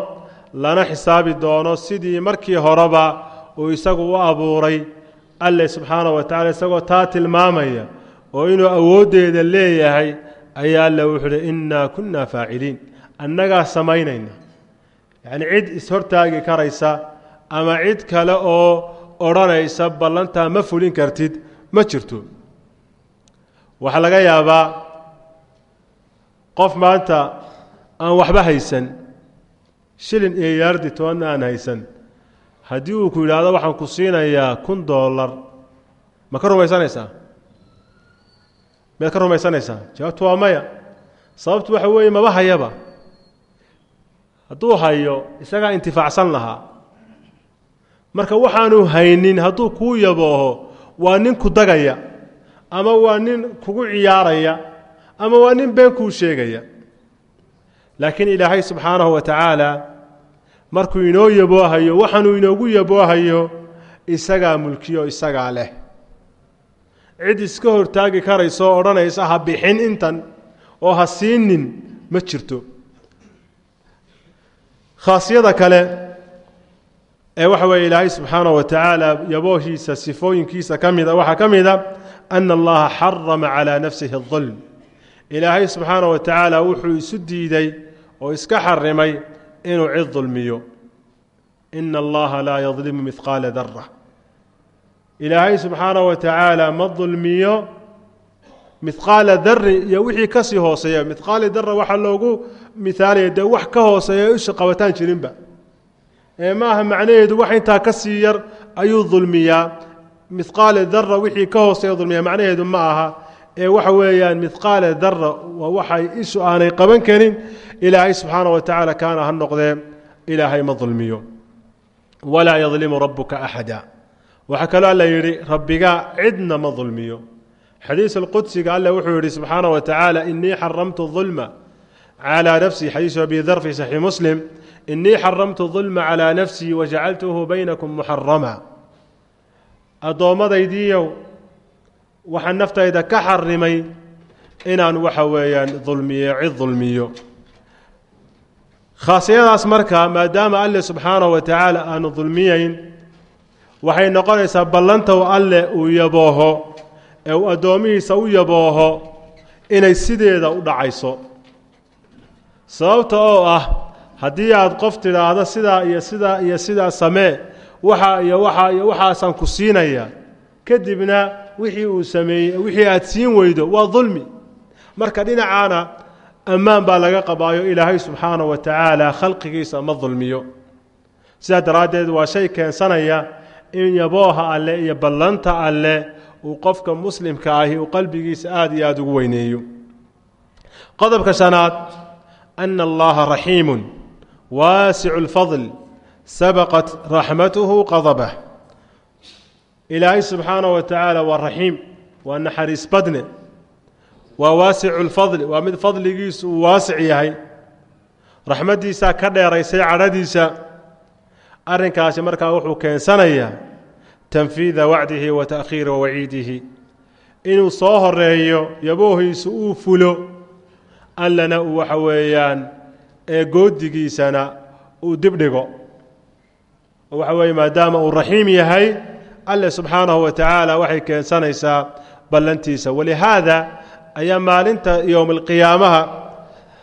lana xisaabi doono sidii markii horeba uu isagu u abuuray. Alle subxaana wa tacala isagoo taa tilmaamaya oo inuu awooddeeda leeyahay ayaa alle wuxuu uhi innaa kunna faaciliin annagaa samaynayna. Yacnii cid ishortaagi karaysa ama cid kale oo odhanaysa ballantaa ma fulin kartid ma jirto. Waxaa laga yaabaa qof maanta aan waxba haysan shilin iyo yaardi tobanna aan haysan. Haddii uu ku yidhaahdo waxaan ku siinayaa kun dollar. Ma ka rumaysanaysaa? Miyaad ka rumaysanaysaa? Jawaabtu waa maya. Sababtu waxa weeye maba hayaba. Hadduu hayo isagaa intifaacsan lahaa. Marka waxaanu haynin hadduu kuu yabooho waa nin ku dagaya ama waa nin kugu ciyaaraya ama waa nin been kuu sheegaya. Laakiin ilaahay subxaanahu wa tacaala markuu inoo yaboohayo waxaanuu inoogu yaboohayo isagaa mulkiyo isagaa leh. Cid iska hortaagi karaysa oo odhanaysa ha bixin intan oo ha siinin ma jirto. Khaasiyada kale ee waxa weeye ilaahay subxaanahu wa tacaala yaboohiisa sifooyinkiisa ka mida waxaa ka mida ana allaha xarama calaa nafsihi اdulm ilaahay subxaanaه wa tacaala wuxuu isu diiday oo iska xarimay inuu cid dulmiyo ina allaha laa yadlimu midqaala dara ilaahay subxaanaه wa ma dulmiyo midqaala dari iyo wixii ka sii hooseeya. Midqaali dara waxaa loogu mihaalaya dee wax ka hooseeya isha qabataan jirinba. Ee ma aha macnaheedu wax intaa ka sii yar ayuu dulmiyaa. Midqaala dara wixii ka hooseeya dulmiya macnaheedu ma aha ee waxa weeyaan midqaala dara waa waxay ishu aanay qaban karin ilaahay subxaana wa tacaala kaana ha noqdee ilaahay ma dulmiyo. Walaa yadlimu rabuka axada. Waxaa kaloo alla yidhi rabbigaa cidna ma dulmiyo. Xadiis alqudsiga alle wuxuu yidhi subxaana wa tacaala inii xaramtu dulma calaa nafsii xadiisu abi dar fi saxiix muslim inii xaramtu dulma calaa nafsii wajacaltuhu baynakum muxarama addoommadaydiiyow waxaan naftayda ka xarimay inaan waxa weeyaan dulmiyo cid dulmiyo. Khaasiyadaas marka maadaama alle subxaanahu wa tacaala aanu dulmiyeyn waxay noqonaysaa ballantow alle uu yabooho ee uu addoomihiisa u yabooho inay sideeda u dhacayso. Sababta oo ah haddii aad qof tidhaahdo sidaa iyo sidaa iyo sidaa samee waxa iyo waxa iyo waxaasaan ku siinaya kadibna wixii uu sameeyey wixii aad siin weydo waa dulmi marka dhinacaana ammaan baa laga qabaayo ilaahay subxaanahu wa tacaala khalqigiisa ma dulmiyo sidaa daraaddeed waa shay keensanaya in yabooha alle iyo ballanta alle uu qofka muslimka ahi uu qalbigiisa aada iyo aada ugu weyneeyo. Qodobka shanaad ana allaha raxiimun waasicu lfadl sabaqat raxmatuhu qadabah ilaahay subxaanaه wa tacaala waa raxiim waa naxariis badne waa waasicu lfadli waa mid fadligiisu uu waasic yahay. Raxmaddiisaa ka dheeraysay cadhadiisa arrinkaasi markaa wuxuu keensanayaa tanfiida wacdihi wa ta'khiira waciidihi. Inuu soo horeeyo yaboohiisu uu fulo allana uu waxa weeyaan ee goodigiisana uu dibdhigo oo waxa weeye maadaama uu raxiim yahay alle subxaanahu wa tacaala waxay keensanaysaa ballantiisa. Walihaada ayaa maalinta yowma alqiyaamaha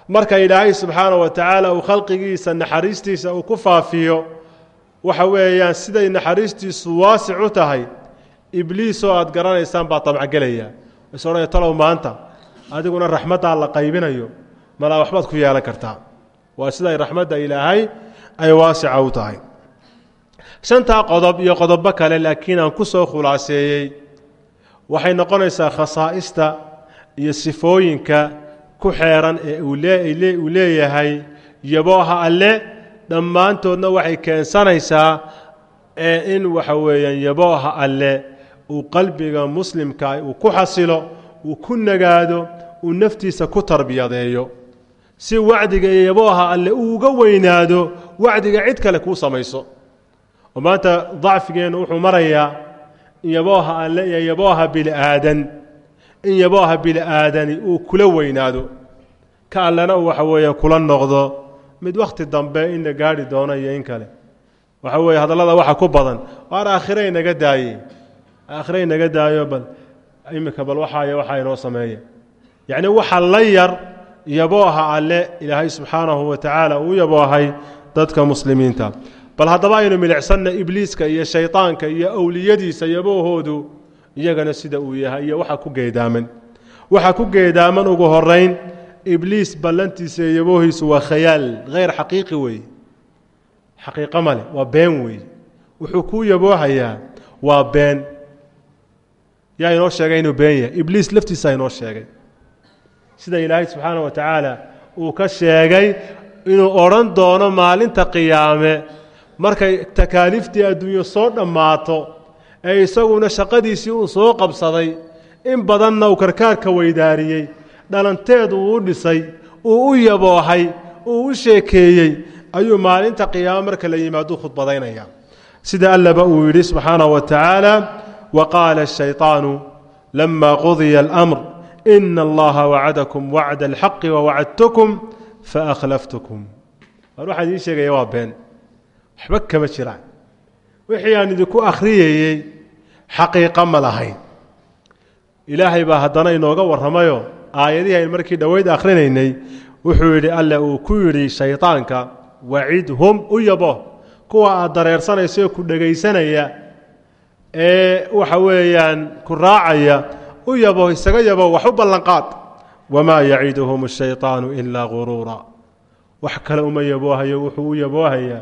marka ilaahay subxaanahu wa tacaala uu khalqigiisa naxariistiisa uu ku faafiyo waxa weeyaan siday naxariistiisu waasic u tahay ibliisoo aad garanaysaan baa tamcagelaya is odhanaya talow maanta adiguna raxmaddaa la qaybinayo malaa waxbaad ku yeelan kartaa. Waa siday raxmadda ilaahay ay waasica u tahay shantaa qodob iyo qodobo kale laakiin aan ku soo khulaaseeyey waxay noqonaysaa khasaa'ista iyo sifooyinka ku xeeran ee uu leeyahay. Yabooha alle dhammaantoodna waxay keensanaysaa ee in waxa weeyaan yabooha alle uu qalbiga muslimka uu ku xasilo uu ku nagaado uu naftiisa ku tarbiyadeeyo. Si wacdiga iyo yabooha alle uu uga weynaado wacdiga cid kale kuu samayso oo maanta dacfigeennu wuxuu marayaa in yabooha alle iyo yabooha bini'aadan in yabooha bini'aadani uu kula weynaado. Ka allena uu waxa weeyaan kula noqdo mid wakhti dambe in la gaari doono iyo in kale. Waxa weeye hadallada waxa ku badan waar aakhire inaga daaye? Aakhire inaga daayo bal iminka bal waxaay waxaa inoo sameeya yacni waxa la yar yabooha alle ilaahay subxaanahu wa tacaala uu yaboohay dadka muslimiinta bal haddaba aynu milicsanna ibliiska iyo shaydaanka iyo owliyadiisa yaboohoodu iyagana sida uu yahay iyo waxa ku geedaaman. Waxa ku geedaaman ugu horayn ibliis ballantiisa iyo yaboohiisu waa khayaal hayr xaqiiqi weeye xaqiiqo male waa been weeye wuxuu kuu yaboohayaa waa been. Yaa inoo sheegay inuu been yahay? Ibliis laftiisaa inoo sheegay. Sida ilaahay subxaana wa tacaala uu ka sheegay inuu odhan doono maalinta qiyaame markay takaaliiftii adduunyo soo dhammaato ee isaguna shaqadiisii uu soo qabsaday in badanna uu karkaarka weydaariyey dhalanteed uu u dhisay uu u yaboohay uu u sheekeeyey ayuu maalinta qiyaamo marka la yimaaduu khudbadaynaya. Sida allaba uu yidhi subxaana wa tacaala wa qaala ashayطaanu lama qudiya almr ina allaha wacadakum wacda alxaqi wawacadtukum faakhlaftkum waan waxaan idiin sheegaya waa been waxba kama jiraan. Wixii aan idinku akhriyayey xaqiiqa ma lahayn. Ilaahay baa haddana inooga warramayo aayadihii aynu markii dhoweyd akhrinaynay wuxuu yidhi alle uu ku yidhi shaydaanka wacidhum u yabo. Kuwa aad dareersanaysa ku dhegaysanaya ee waxa weeyaan ku raacaya u yabo isaga yabo wax u ballanqaad. Wamaa yaciduhum ashaydaanu ilaa guruura wax kale uma yaboohayo wuxuu u yaboohayaa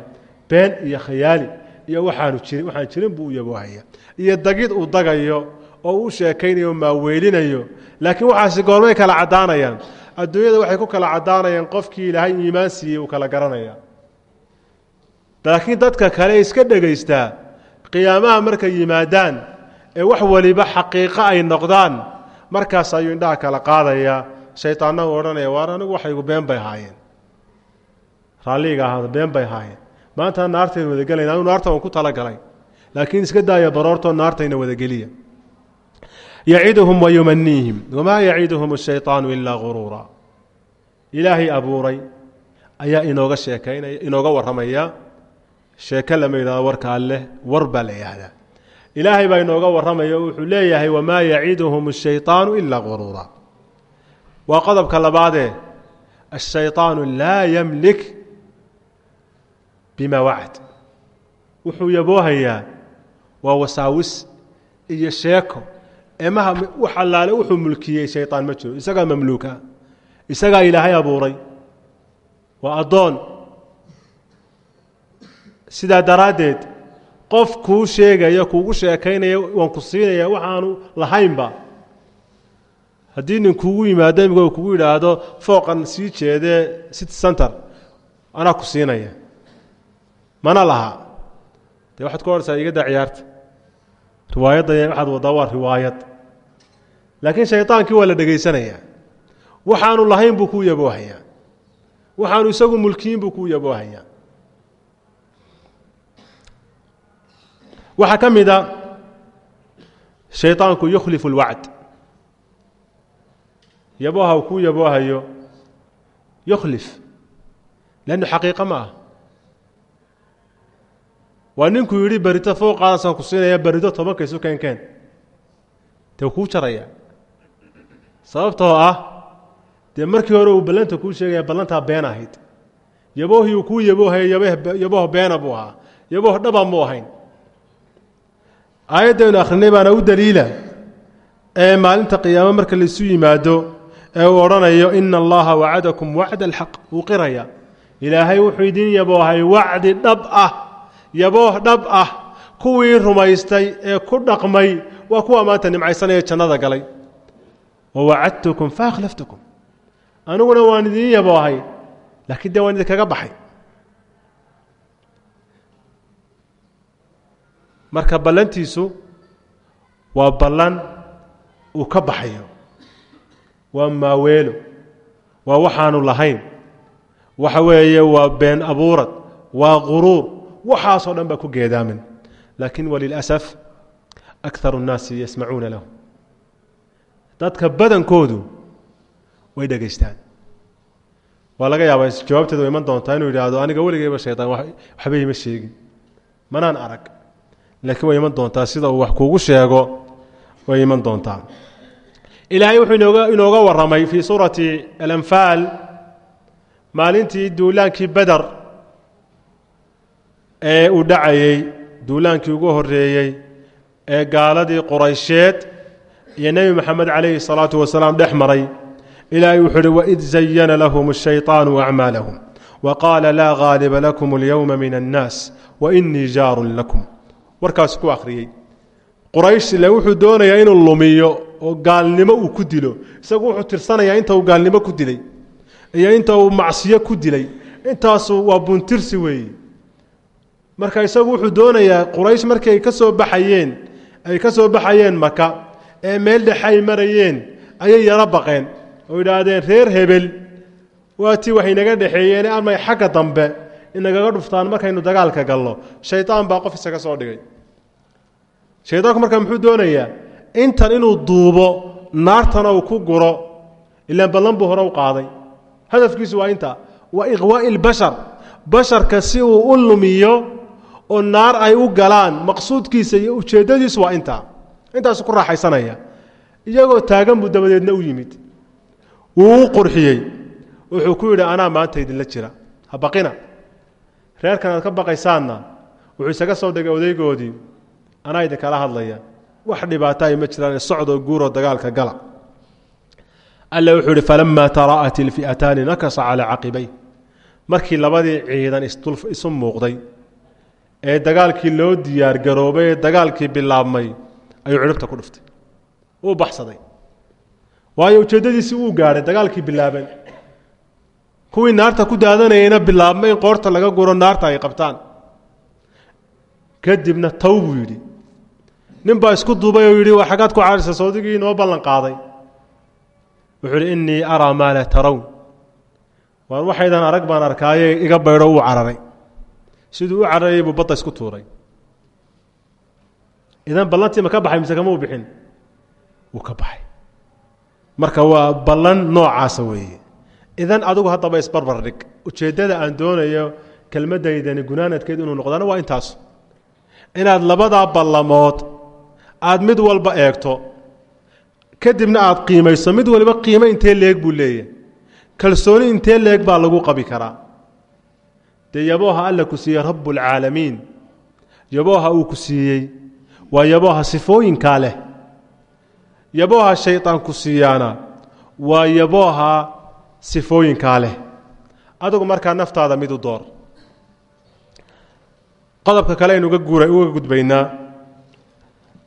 been iyo khayaali iyo waxaanu jirin waxaan jirin buu u yaboohaya iyo dagid uu dagayo oo uu sheekaynayo maaweelinayo laakiin waxaasi goormay kala caddaanayaan. Adduunyada waxay ku kala caddaanayaan qofkii ilaahay iimaan siiyey uu kala garanaya. Laakiin dadka kale iska dhegaystaa qiyaamaha markay yimaadaan ee wax waliba xaqiiqo ay noqdaan markaas ayuu indhaha kala qaadayaa shaytaanna uu odhanaya waar anigu waxaygu been bay ahaayeen raalliga ahaada been bay ahaayeen maanta naartayna wadagelayna anu naarta waan ku talagalay laakiin iska daaya baroortoo naartayna wadageliya yaciduhum wayumaniihim wamaa yaciduhum ashayطaanu ilaa guruura ilaahay abuuray ayaa inooga sheekaynaya inooga warramaya sheeke lama yidhahdo warka alleh war baa la yidhaahdaa ilaahay baa inooga warramaya o wuxuu leeyahay wamaa yaciduhum الshayطaanu ilaa guruura waa qodobka labaadee الshayطaanu laa yamlik bima wacd wuxuu yaboohayaa waa wasaawis iyo sheeko emaha wax allaale wuxuu mulkiyey shayطaan ma jiro isagaa mamluuka isagaa ilaahay abuuray waa addoon sidaa daraaddeed qof kuu sheegaya kuugu sheekaynaya waan ku siinaya waxaanu lahaynba haddii nin kuugu yimaado imika u kugu yidhaahdo fooqan sii jeedee city center anaa ku siinaya mana laha. Dee waxaad ku odhaysaa iga ciyaarta. Riwaayadda waxaad waddaa waa riwaayad. Laakiin shaydaankii waa la dhegaysanayaa waxaanu lahayn buu kuu yaboohayaa waxaanu isagu mulkiyin buu kuu yaboohayaa waxaa ka mid a shayطaanku yukhlifu اlwacd yabooha uu kuu yaboohayo yukhlif lannu xaqiiqo ma ah waa ninkuu yidhi berito fooqaadaasaan ku siinaya berito tobanka isu keenkeen dee kuu jaraya sababtoo ah dee markii hore uu ballanta kuu sheegaya ballantaa been ahayd. Yaboohii uu kuu yaboohaya yabooh beena buu ahaa. Yabooh dhaba mu ahayn. Aayaddaynu akhrinay baana u daliila. Ee maalinta qiyaamo marka laisu yimaado ee uu odhanayo ina allaha wacadakum wacda alxaq wuu qiraya ilaahay wuxuu idin yaboohay wacdi dhab ah yabooh dhab ah kuwii rumaystay ee ku dhaqmay waa kuwa maanta nimcaysanaya jannada galay. Wawacadtukum faakhlaftukum aniguna waan idiin yaboohay laakiin dee waan idinkaga baxay. Marka ballantiisu waa ballan uu ka baxayo waa maaweelo waa waxaanu lahayn. Waxa weeye waa been abuurad waa quruur waxaasoo dhan baa ku geedaamin. Laakiin walilasaf akharu اnnaasi yasmacuuna lahu. Dadka badankoodu way dhegaystaan. Waa laga yaabaa jawaabteeda iman doontaa inuu yidhaahdo aniga weligeyba shaytaan waxba ima sheegin. Manaan arag. Laakiin way iman doontaa sida uu wax kuugu sheego way iman doontaa. Ilaahay wuxuu inooga warramay fii suurati alanfaal maalintii duulaankii beder ee uu dhacayey duulaankii ugu horeeyey ee gaaladii quraysheed iyo nebi moxamed calayhi الsalaatu wasalaam dhex maray ilaahay wuxuu uhi waid zayana lahum الshayطaanu acmaalahum wa qaala laa gaaliba lakum اlyowma min annaas wa inii jaarun lakum warkaas ku akhriyey quraysh ile wuxuu doonayaa inuu lumiyo oo gaalnimo uu ku dilo isagu wuxuu tirsanayaa inta uu gaalnimo ku dilay iyo inta uu macsiyo ku dilay intaasu waa buntirsi weeye marka isagu wuxuu doonayaa quraysh markii ay ka soo baxayeen ay ka soo baxayeen maka ee meel dhexe ay marayeen ayay yaro baqeen. Oo yidhaahdeen reer hebel waa tii waxay naga dhexeeyeen amay xagga dambe inagaga dhuftaan markaynu dagaalka galno. Shaydaan baa qof isaga soo dhigay. Shaydaanku markaa muxuu doonayaa intan inuu duubo naartana uu ku guro ilaan ballan buu hore u qaaday. Hadafkiisu waa inta waa iqwaa'i ilbashar basharka si uu u lumiyo oo naar ay u galaan maqsuudkiisa iyo ujeeddadiisu waa intaa. Intaasu ku raaxaysanaya. Iyagoo taagan buu dabadeedna u yimid. Wuu u qurxiyey. Wuxuu ku yidhi anaa maanta idinla jira. Ha baqina. Reerkan aad ka baqaysaanna wuxuu isaga soo dhigay odaygoodii anaa idinkala hadlaya. Wax dhibaato ay ma jiraan socdoo guuroo dagaalka gala. Alla wuxuu ihi falamaa taraa'at ilfi'ataani nakasa calaa caqibay markii labadii ciidan isu muuqday ee dagaalkii loo diyaargaroobay ee dagaalkii bilaabmay ayuu cidhibta ku dhuftay. Uu baxsaday. Waayo ujeeddadiisii uu gaadhay dagaalkii bilaaban kuwii naarta ku daadanayayna bilaabmay in qoorta laga guro naarta ay qabtaan. Kadibna taw buu yidhi. Nin baa isku duubay oo yidhi waa xaggaad ku caadhisa sawdigii inoo ballan qaaday. Wuxuu yidhi innii araa maa laa tarown waan waxaydan arag baan arkaaye iga baydho uu cararay siduu u cararayay buu badda isku tuuray. Idan ballantii ma ka baxay mise kama u bixin? Wuu ka baxay. Marka waa ballan noocaasa weeye. Idan adigu haddaba isbarbar dhig. Ujeeddada aan doonayo kelmaddaydani gunaanadkeed inuu noqdana waa intaas. Inaad labadaa ballamood aad mid walba eegto kadibna aad qiimayso mid waliba qiimo intee leeg buu leeyahay. Kalsooni intee leeg baa lagu qabi karaa dee yabooha alla ku siiyey rabbulcaalamiin yabooha uu ku siiyey waa yabooha sifooyinkaa leh. Yabooha shaydaan ku siiyaana waa yabooha sifooyinkaa leh. Adigu markaa naftaada mid u door. Qodobka kale aynu uga gudbaynaa.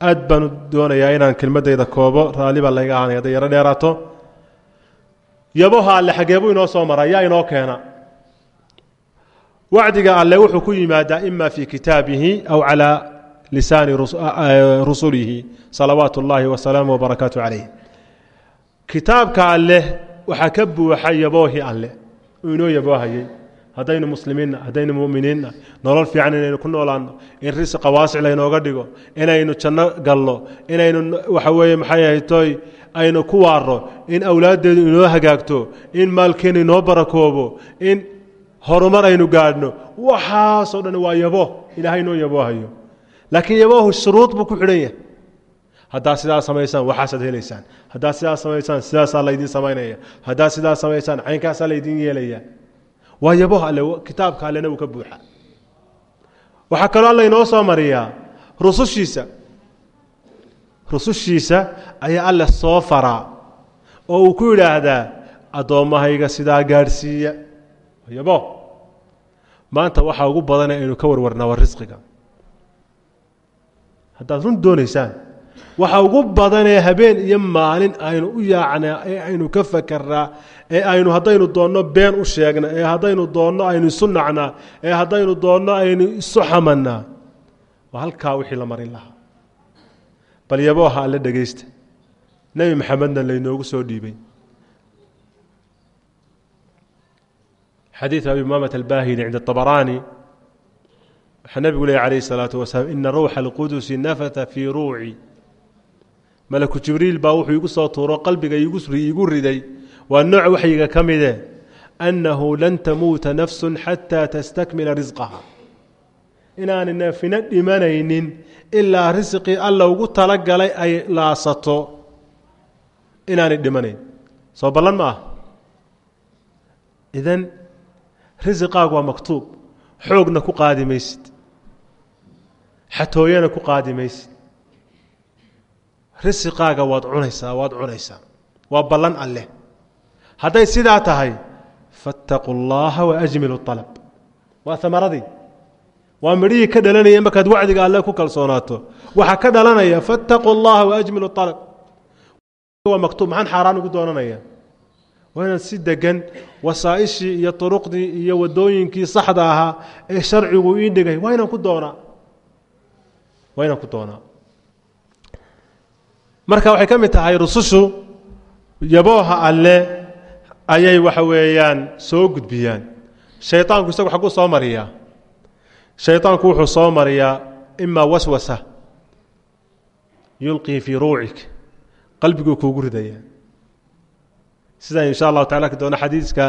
Aad baanu doonayaa inaan kelmaddayda koobo raalli baa layga ahanaya hadday yaro dheeraato. Yaboha alle xagee buu inoo soo maraa yaa inoo keena wacdiga alle wuxuu ku yimaadaa ima fii kitaabihi aw calaa lisaani rusulihi salawaatu اllahi wasalaamu wabarakaatu calayh kitaabka alleh waxaa ka buuxa yaboohii alleh inoo yaboohayey haddaynu muslimiinna haddaynu muminiinna nolol fiican inaynu ku noolaanno in risqa waasic laynooga dhigo inaynu janno galno inaynu waxa weeye maxay ahaytoy aynu ku waarro in awlaaddeedu inoo hagaagto in maalkeennu inoo barakoobo in horumar aynu gaadhno. Waxaasoo dhan waa yabooh ilaahay inoo yaboohayo laakiin yaboohu shuruud buu ku xidhan yahay. Haddaad sidaa samaysaan waxaasaad helaysaan. Haddaad sidaa samaysaan sidaasaa laydiin samaynaya. Haddaad sidaa samaysaan caynkaasaa laydiin yeelaya. Waa yaboh alle kitaabka allena uu ka buuxa. Waxaa kaloo alla inoo soo mariyaa rusushiisa. Rusushiisa ayaa alle soo faraa oo uu ku yidhaahdaa addoommahayga sidaa gaadhsiiya yabo. Maanta waxaa ugu badane aynu ka warwarnaa waa risqiga. Haddaad run doonaysaan waxa ugu badanee habeen iyo maalin aynu u yaacnaa ee aynu ka fakarnaa ee aynu haddaynu doonno been u sheegna ee haddaynu doonno aynu isu nacnaa ee haddaynu doonno aynu isu xamannaa waa halkaa wixii la marin lahaa. Bal yabooha alle dhegaysta nebi maxamedna laynoogu soo dhiibay xadiid abi umaamata albaahili cinda abaraani waxaa nebigu leeya calayh الsalaatu wasalaam ina ruuxa اlqudusi nafata fii ruuci malaku jibriil baa wuxuu igu soo tuuro qalbiga iigu riday waa nooc waxyiga ka mide annahu lan tamuuta nafsu xataa tastakmila risqaha inaanay nafina dhimanaynin ilaa risqii alla ugu talagalay ay laasato inaanay dhimanayn soo ballan ma ah idan risiqaagu waa maktuub xoogna ku qaadi maysid xatooyana ku qaadi maysid risiqaaga waad cunaysaa waad cunaysaa waa ballan alleh hadday sidaa tahay faاtaquu اllaha waajmilu اطalab waa amaradii waa midhihii ka dhalanaya markaad wacdiga alle ku kalsoonaato waxaa ka dhalanaya faاtaquu اllaha waajmilu اalab waa maktuub maxaan xaaraan ugu doonanaya Waa inaad si degan wasaaishii iyo uruqdii iyo wadooyinkii saxda ahaa ee sharcigu ii dhigay. Waa inaan ku doonaa. Waa inaan ku doonaa. Marka waxay ka mid tahay rusushu yabooha alle ayay waxa weeyaan soo gudbiyaan. Shayطaanku isagu xagguu soo mariyaa shayطaanku wuxuu soo mariyaa ima waswasa. Yulqii fii ruucik. Qalbiguu kuugu ridaya sida in sha allahu tacala arki doono xadiiska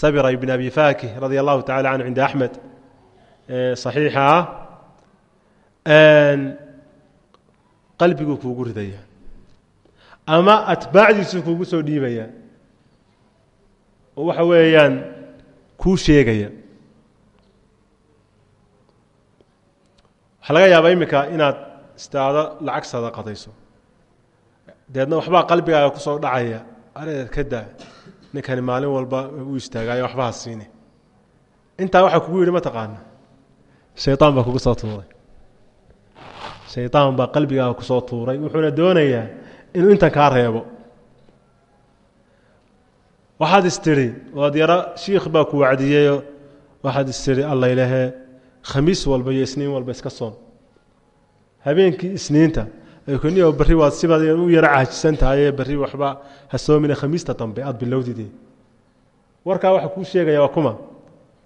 sabira ibn abi fakih radia allahu tacala canhu cinda axmed saxiixa ah qalbiguu kuugu ridaya ama atbaacdiisuu kuugu soo dhiibaya. Waxa weeyaan kuu sheegaya. Waxaa laga yaabaa iminka inaad istaado lacag sadaqadayso. Deedna waxbaa qalbigaaga ku soo dhacaya areer ka daa. Ninkani maalin walba u istaagaayo waxba ha siine. Intaa waxaa kugu yidhi ma taqaana shayطaan baa kugu soo tuuray. Shayطaan baa qalbigaaga ku soo tuuray. Wuxuuna doonayaa inuu intan kaa reebo. Waxaad istidhi oad yaro shiikh baa ku wacdiyeyo waxaad istidhi allaylahee khamiis walba iyo isniin walba iska soon. Habeenkii isniinta kniyo berri waad sibaad u yaro caajisan tahaye berri waxba ha soomine khamiista dambe aada bilowdide warkaa waxaa kuu sheegaya waa kuma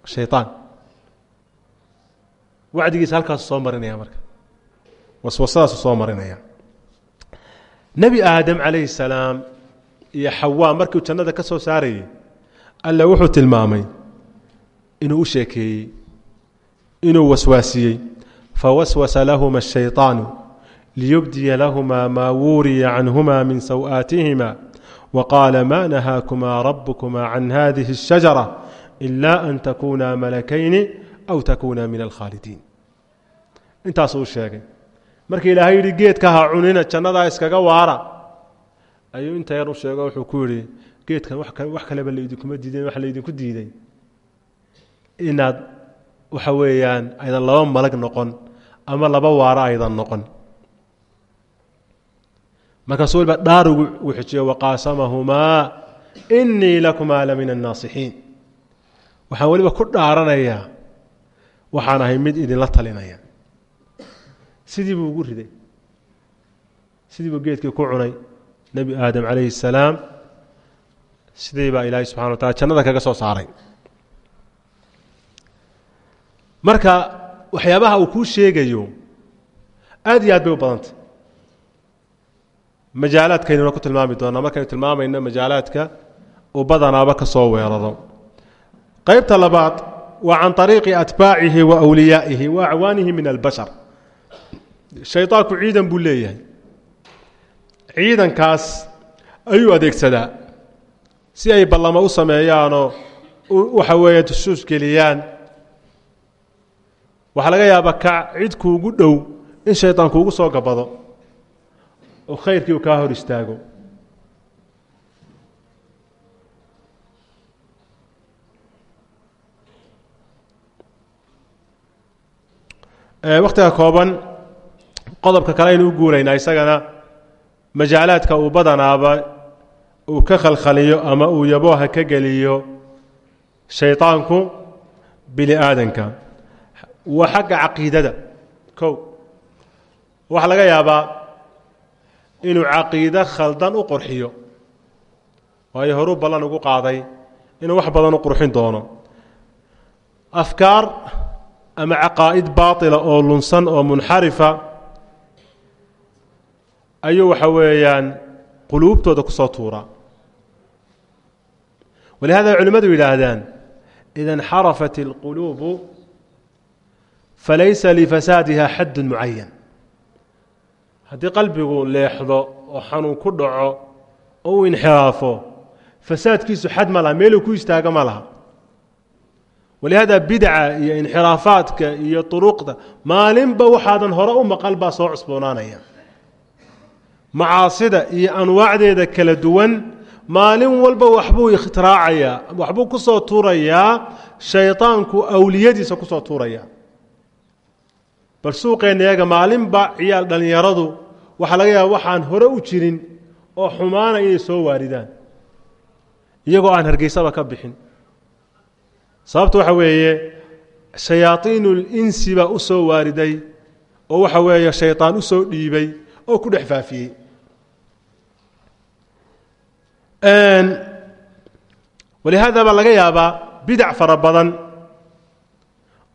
shayطaan wacdigiisa halkaasu soo marinaya marka waswasadaasu soo marinaya nebi aadam calayhi salaam iyo xawaa markiu jannada ka soo saarayey alle wuxuu tilmaamay inuu u sheekeeyey inuu waswaasiyey fawaswasa lahuma الshayطaanu liyubdiya lahuma maa wuuriya canhuma min sawaatihima waqaala ma nahaakuma rabukuma can hadihi الshajara ila an takuna malakayni aw takuna min alkhaalidiin intaasuu sheegay markii ilaahay yidhi geedka ha cunina jannadaa iskaga waara ayuu inta yar u sheego wuxuu ku yidhi geedkan wax kaleba laydinkuma diideen wax laydinku diiday inaad waxa weeyaan aydan laba malag noqon ama laba waaro aydan noqon markaasuu waliba dhaar uu xijiyo waqaasamahumaa inii lakumaa la min annaasixiin waxaan weliba ku dhaaranayaa waxaan ahay mid idinla talinaya. Sidii buu ugu riday. Sidii buu geedkii ku cunay nebi aadam calayhi الsalaam sidii baa ilaahay subxana wa tacala jannada kaga soo saaray. Marka waxyaabaha uu kuu sheegayo aad iyo aad bay u badantay majaalaadkaynuna ku tilmaami doonaa. Markaynu tilmaamayno majaalaadka uu badanaaba ka soo weeraro. Qaybta labaad waa can ariiqi atbaacihi wa wliyaa'ihi wa acwaanihi min albashar. Shaydaanku ciidan buu leeyahay. Ciidankaas ayuu adeegsadaa. Si ay ballamo u sameeyaanoo waxa weeye dusuus geliyaan. Waxaa laga yaaba kac cid kuugu dhow in shaydaanku ugu soo gabado oo khayrkii uu kaa hor istaago. Wakhtiga kooban qodobka kale aynu u guuraynaa isagana majaalaadka uu badanaaba uu ka khalkhaliyo ama uu yabooha ka geliyo shayطaanku bini aadanka. Waa xagga caqiidada. Kow waxaa laga yaabaa inuu caqiide khaldan u qurxiyo. Waayo horuu ballan ugu qaaday inuu wax badan u qurxin doono. Afkaar ama caqaa'id baatila oo lunsan oo munxarifa ayuu waxa weeyaan quluubtooda ku soo tuuraa walihada culimmadu yidhaahdaan ida اnxarafat اlquluubu falaysa lifasaadiha xaddu mucayan haddii qalbigu leexdo oo xanuun ku dhaco oo uu inxiraafo fasaadkiisu xad ma laha meeluu ku istaago ma laha. Walihaada bidca iyo inxiraafaadka iyo duruqda maalinba waxaadan hore u maqal baa soo cusboonaanaya. Macaasida iyo anwaacdeeda kala duwan maalin walba waxbuu ikhtiraacaya waxbuu ku soo tuurayaa shaydaanku awliyadiisa ku soo tuuraya bal suuqeenna eega maalinba ciyaal dhallinyaradu waxaa laga yaaba waxaan hore u jirin oo xumaana inay soo waaridaan iyagoo aan hargeysaba ka bixin. Sababta waxa weeye shayaaiinulinsi baa u soo waariday oo waxa weeye shaydaan u soo dhiibay oo ku dhex faafiyey. Walihaada baa laga yaabaa bidac fara badan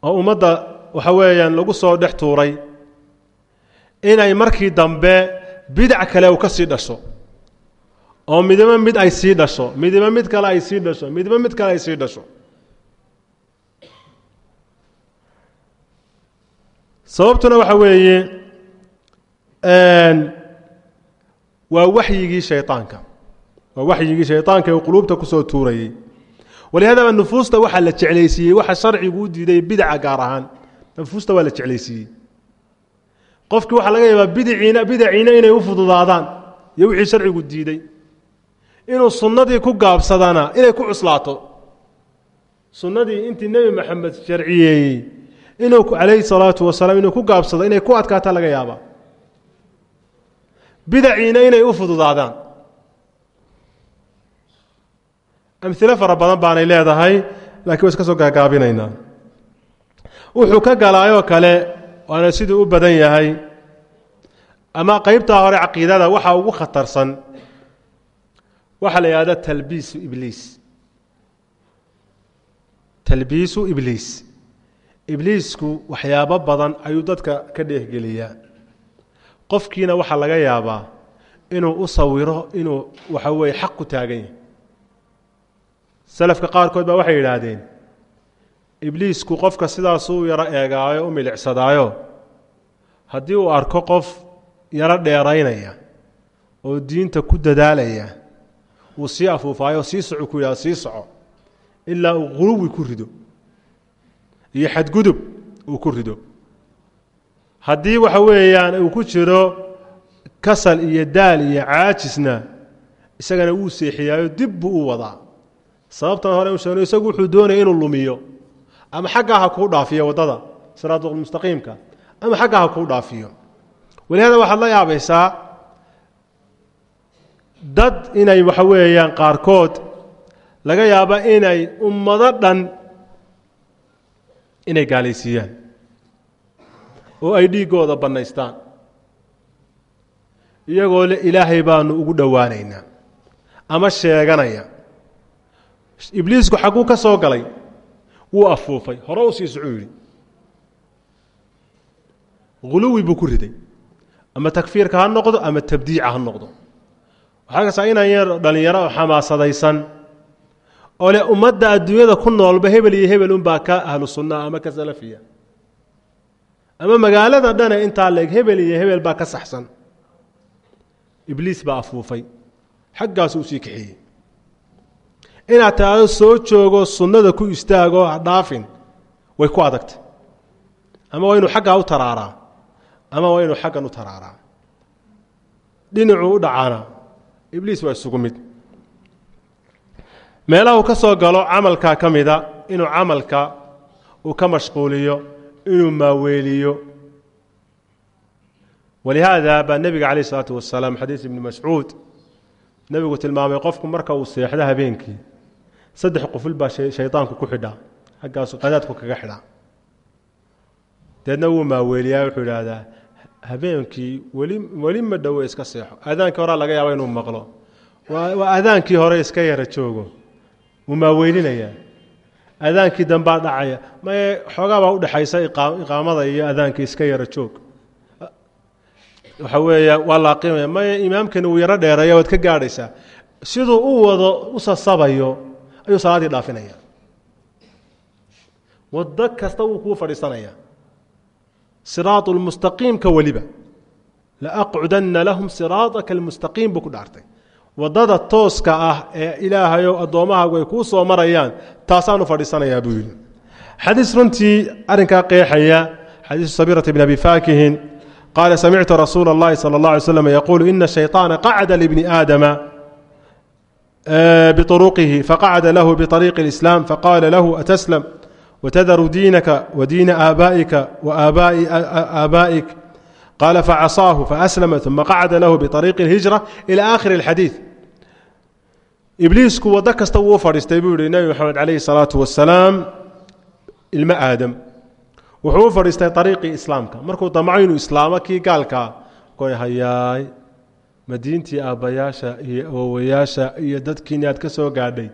oo ummadda waxa weeyaan lagu soo dhex tuuray inay markii dambe bidac kale uu ka sii dhasho. oo midaba mid ay sii dhasho midaba mid kale ay sii dhasho midaba mid kale ay sii dhasho. Sababtuna waxa weeye waa waxyigii shayطaanka waa waxyigii shayطaanka ee quluubta ku soo tuurayey walihadaba nufuusta waxaa la jeclaysiiyey waxa sharcigu u diiday bidca gaar ahaan. Nufuusta waa la jeclaysiiyey qofkii waxaa laga yaabaa bidiciina bidaciina inay u fududaadaan. Iyo wixii sharcigu diiday. Inuu sunnadii ku gaabsadana inay ku cuslaato. Sunnadii intii nebi maxamed sharciyeeyey inuu calayhi salaatu wasalaam inuu ku gaabsado inay ku adkaata laga yaabaa. Bidaciina inay u fududaadaan. Amilo fara badan baanay leedahay lakiin wa iska soo gaagaabinaynaa wuxuu ka galaayoo kale waana siduu u badan yahay. Ama qeybtaa hore caqiidada waxaa ugu khatarsan waxaa la yidhahda talbiisu ibliis. Talbiisu ibliis. Ibliisku waxyaabo badan ayuu dadka ka dheehgeliyaa qofkiina waxaa laga yaabaa inuu u sawiro inuu waxa weeye xaq ku taagan yahay. Salafka qaarkood baa waxay yidhaahdeen ibliisku qofka sidaasuu yaro eegaayo u milicsadaayo haddii uu arko qof yaro dheeraynaya oo diinta ku dadaalaya uu sii afuufaayo sii soco ku yidhahdo sii soco ilaa uu quluwi ku rido iyo xadgudub uu ku rido. Haddii waxa weeyaan uu ku jiro kasal iyo daal iyo caajisna isagana wuu seexiyaayo dib buu u wadaa. Sababtan hore u sheegno isagu wuxuu doonaya inuu lumiyo ama xaggaa ha kuu dhaafiyo waddada siraatulmustaqiimka ama xaggaa ha kuu dhaafiyo. Walihada waxaad la yaabaysaa dad inay waxa weeyaan qaarkood laga yaaba inay ummado dhan inay gaalaysiiyaan oo ay dhiiggooda bannaystaan. Iyagoo le ilaahay baanu ugu dhowaanaynaa ama sheeganaya ibliisku xagguu ka soo galay wuu afuufay. Hore u sii socuu yidhi. Buu ku riday. Ama takfiirka ha noqdo ama tabdiica ha noqdo. Waxaa kasaa inan yar dhallinyaro xamaasadaysan oo leh ummadda adduunyada ku noolba hebel iyo hebel unbaa ka ahlu sunnaa ama ka salafiya. Ama magaalada dhane intaa leeg hebel iyo hebel baa ka saxsan. Ibliis baa afuufay. Xaggaasu u sii kaxeeyey inaad taado soo joogo sunnada ku istaago dhaafin. Way ku adagtay. Ama waa inuu xaggaa u taraaraa. Ama waa inuu xaggan u taraaraa. Dhinacuu u dhacaana. Ibliis waa isugu mid. Meelaha uu ka soo galo camalkaa ka mida inuu camalka uu ka mashquuliyo inuu maaweeliyo. Walihaada baa nebiga calayh isalaatu wasalaam xadiis ibni mascuud nebigu tilmaamay qofku marka uu seexdo habeenkii saddex quful baa shaydaanku ku xidhaa. Xaggaasu qadaadku kaga xidhaa. Deedna wuu maaweeliyaa wuxuu idhaahdaa habeenkii weli weli ma dhowe iska seexo. Aadaankii horea laga yaaba inuu maqlo. Waa aadaankii hore iska yara joogo. Wuu maaweelinayaa aadaankii dambaa dhacaya. Maye xoogaa baa udhexaysa iqaamada iyo aadaankii iska yara joog. Waxa weeya waa la maye imaamkani wuu yaro dheereeya waad ka gaadhaysaa. Siduu u wado u sasabayo ayuu salaaddii dhaafinaya waddo kasta wuu kuu fadhiisanaya siraatu lmustaqiimka weliba laaqcudanna lahum siraataka almustaqiim buu ku dhaartay waddada tooska ah ee ilaahayow addoommahaagu ay kuu soo marayaan taasaanu fadhiisanayaa buu yidhi xadiis runtii arrinkaa qeexaya xadiisu sabirata bn abi faakihin qaala samictu rasuula اllahi salى اllah alay slam yaquulu ina shayطaana qacda libni aadama بطرقه فقعد له بطريق الإسلام فقال له أتسلم وتذر دينك ودين آبائك وآباء آبائك قال فعصاه فأسلم ثم قعد له بطريق الهجرة إلى آخر الحديث إبليسku wado kasta wuu fadhiistay buu yihi nebi moxamed calayhi salaatu wasalaam ilmo aadam wuxuu u fadhiistay ariiqii islaamka markuu damco inuu islaamo kii gaalkaa koy hayaay madiintii aabbayaasha iyo awowayaasha iyo dadkiini aad ka soo gaadhay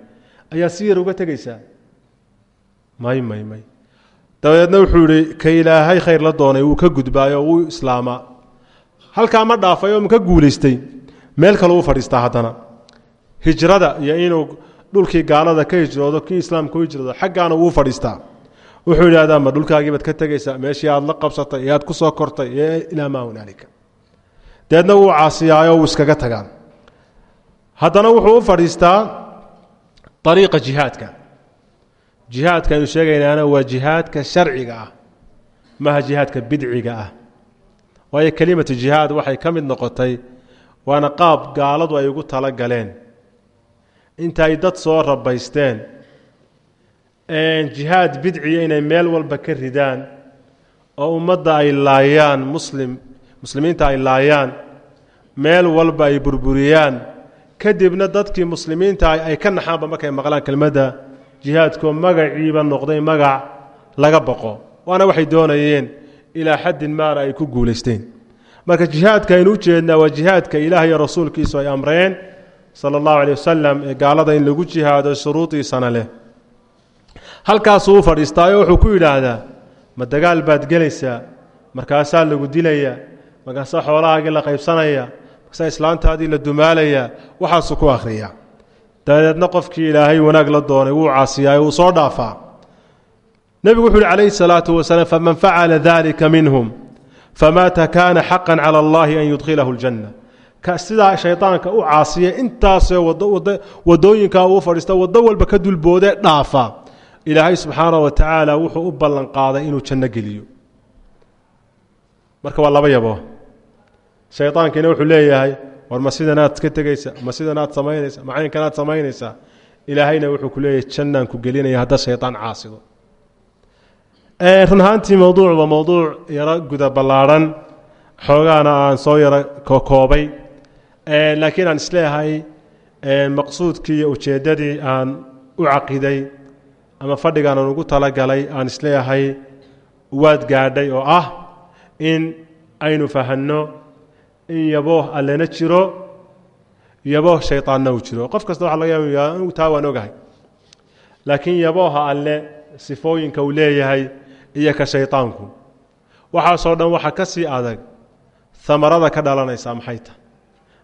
ayaa si yar uga tegaysaa. May may may. Dabadeedna wuxuu yihi ka ilaahay khayr la doonay wuu ka gudbaay oo wuu islaamaa halkaa ma dhaafay oo maka guulaystay. Meel kale u fadhiistaa haddana. Hijrada iyo inuu dhulkii gaalada ka hijroodo kii islaamka u hijroodo xaggaana wuu fadhiistaa. Wuxuu yidhahdaa ma dhulkaagiibaad ka tegaysaa meeshii aad la qabsatay ee aad ku soo kortay ee ilaa maa hunaalika deedna wuu caasiyaayo wuu iskaga tagaa haddana wuxuu u fadhiistaa ariiqa jihaadka. Jihaadka aynu sheegaynaana waa jihaadka sharciga ah maaha jihaadka bidciga ah. Waayo kelimatu jihaad waxay ka mid noqotay waana qaab gaaladu ay ugu tala galeen. Inta dad soo rabaysteen jihaad bidciya inay meel walba ka ridaan oo ummadda ay laayaan muslim muslimiinta ay laayaan meel walba ay burburiyaan. Kadibna dadkii muslimiinta ay ka naxaanba markay maqlaan kelmadda jihaadkoo magaciiba noqday magac laga boqo waana waxay doonayeen ilaa xaddin maana ay ku guulaysteen. Marka jihaadka aynu u jeednaa waa jihaadka ilaah iyo rasuulkiisu ay amreen sala allahu caleyh wasalam ee gaalada in lagu jihaado shuruudiisana leh. Halkaasuu u fadhiistaayo wuxuu ku yidhaahdaa ma dagaal baad gelaysaa? Markaasaa lagu dilayaa markaasaa xoolahaagii la qaybsanaya markaasaa islaantaadii la dumaalayaa waxaasuu ku akhriyaa. Dabadeedna qofkii ilaahay wanaag la doonay wuu caasiyaayo wuu soo dhaafaa. Nebigu wuxu uhi calayhi salaatu wasalaam faman facala dalika minhum famaata kaana xaqa cala allahi an yudkhilahu ljanna sidaa shaydaanka u caasiya intaasoo wadooyinkaa uu fadhiista waddo walba ka dulboodee dhaafa. Ilaahay subxaana wa tacaala wuxuu u ballan inuu janno geliyo. Marka waa laba yabo shaydaankiina wuxuu leeyahay war ma sidanaad ka tegaysa ma sidanaad samaynaysa ma caynkanaad samaynaysaa ilaahayna wuxuu ku leeyahay jannaan ku gelinaya haddaad shaydaan caasido. Run ahaantii mowduuc yaro guda ballaadhan xoogaana aan soo yaro kokoobay laakiin aan is leeyahay maqsuudkii iyo ujeeddadii aan u caqiday ama fadhigaan aan ugu talagalay aan is leeyahay waad gaadhay oo ah in aynu fahanno in yabooh allena jiro yabooh shaydaanna uu jiro. Qof kasta waxa laga yaaba anigu taa ogahay. Laakiin yabooha alle sifooyinka uu leeyahay iyo ka shaydaanku waxaasoo dhan waxaa ka sii adag amarada ka dhalanaysaa maxay tahay?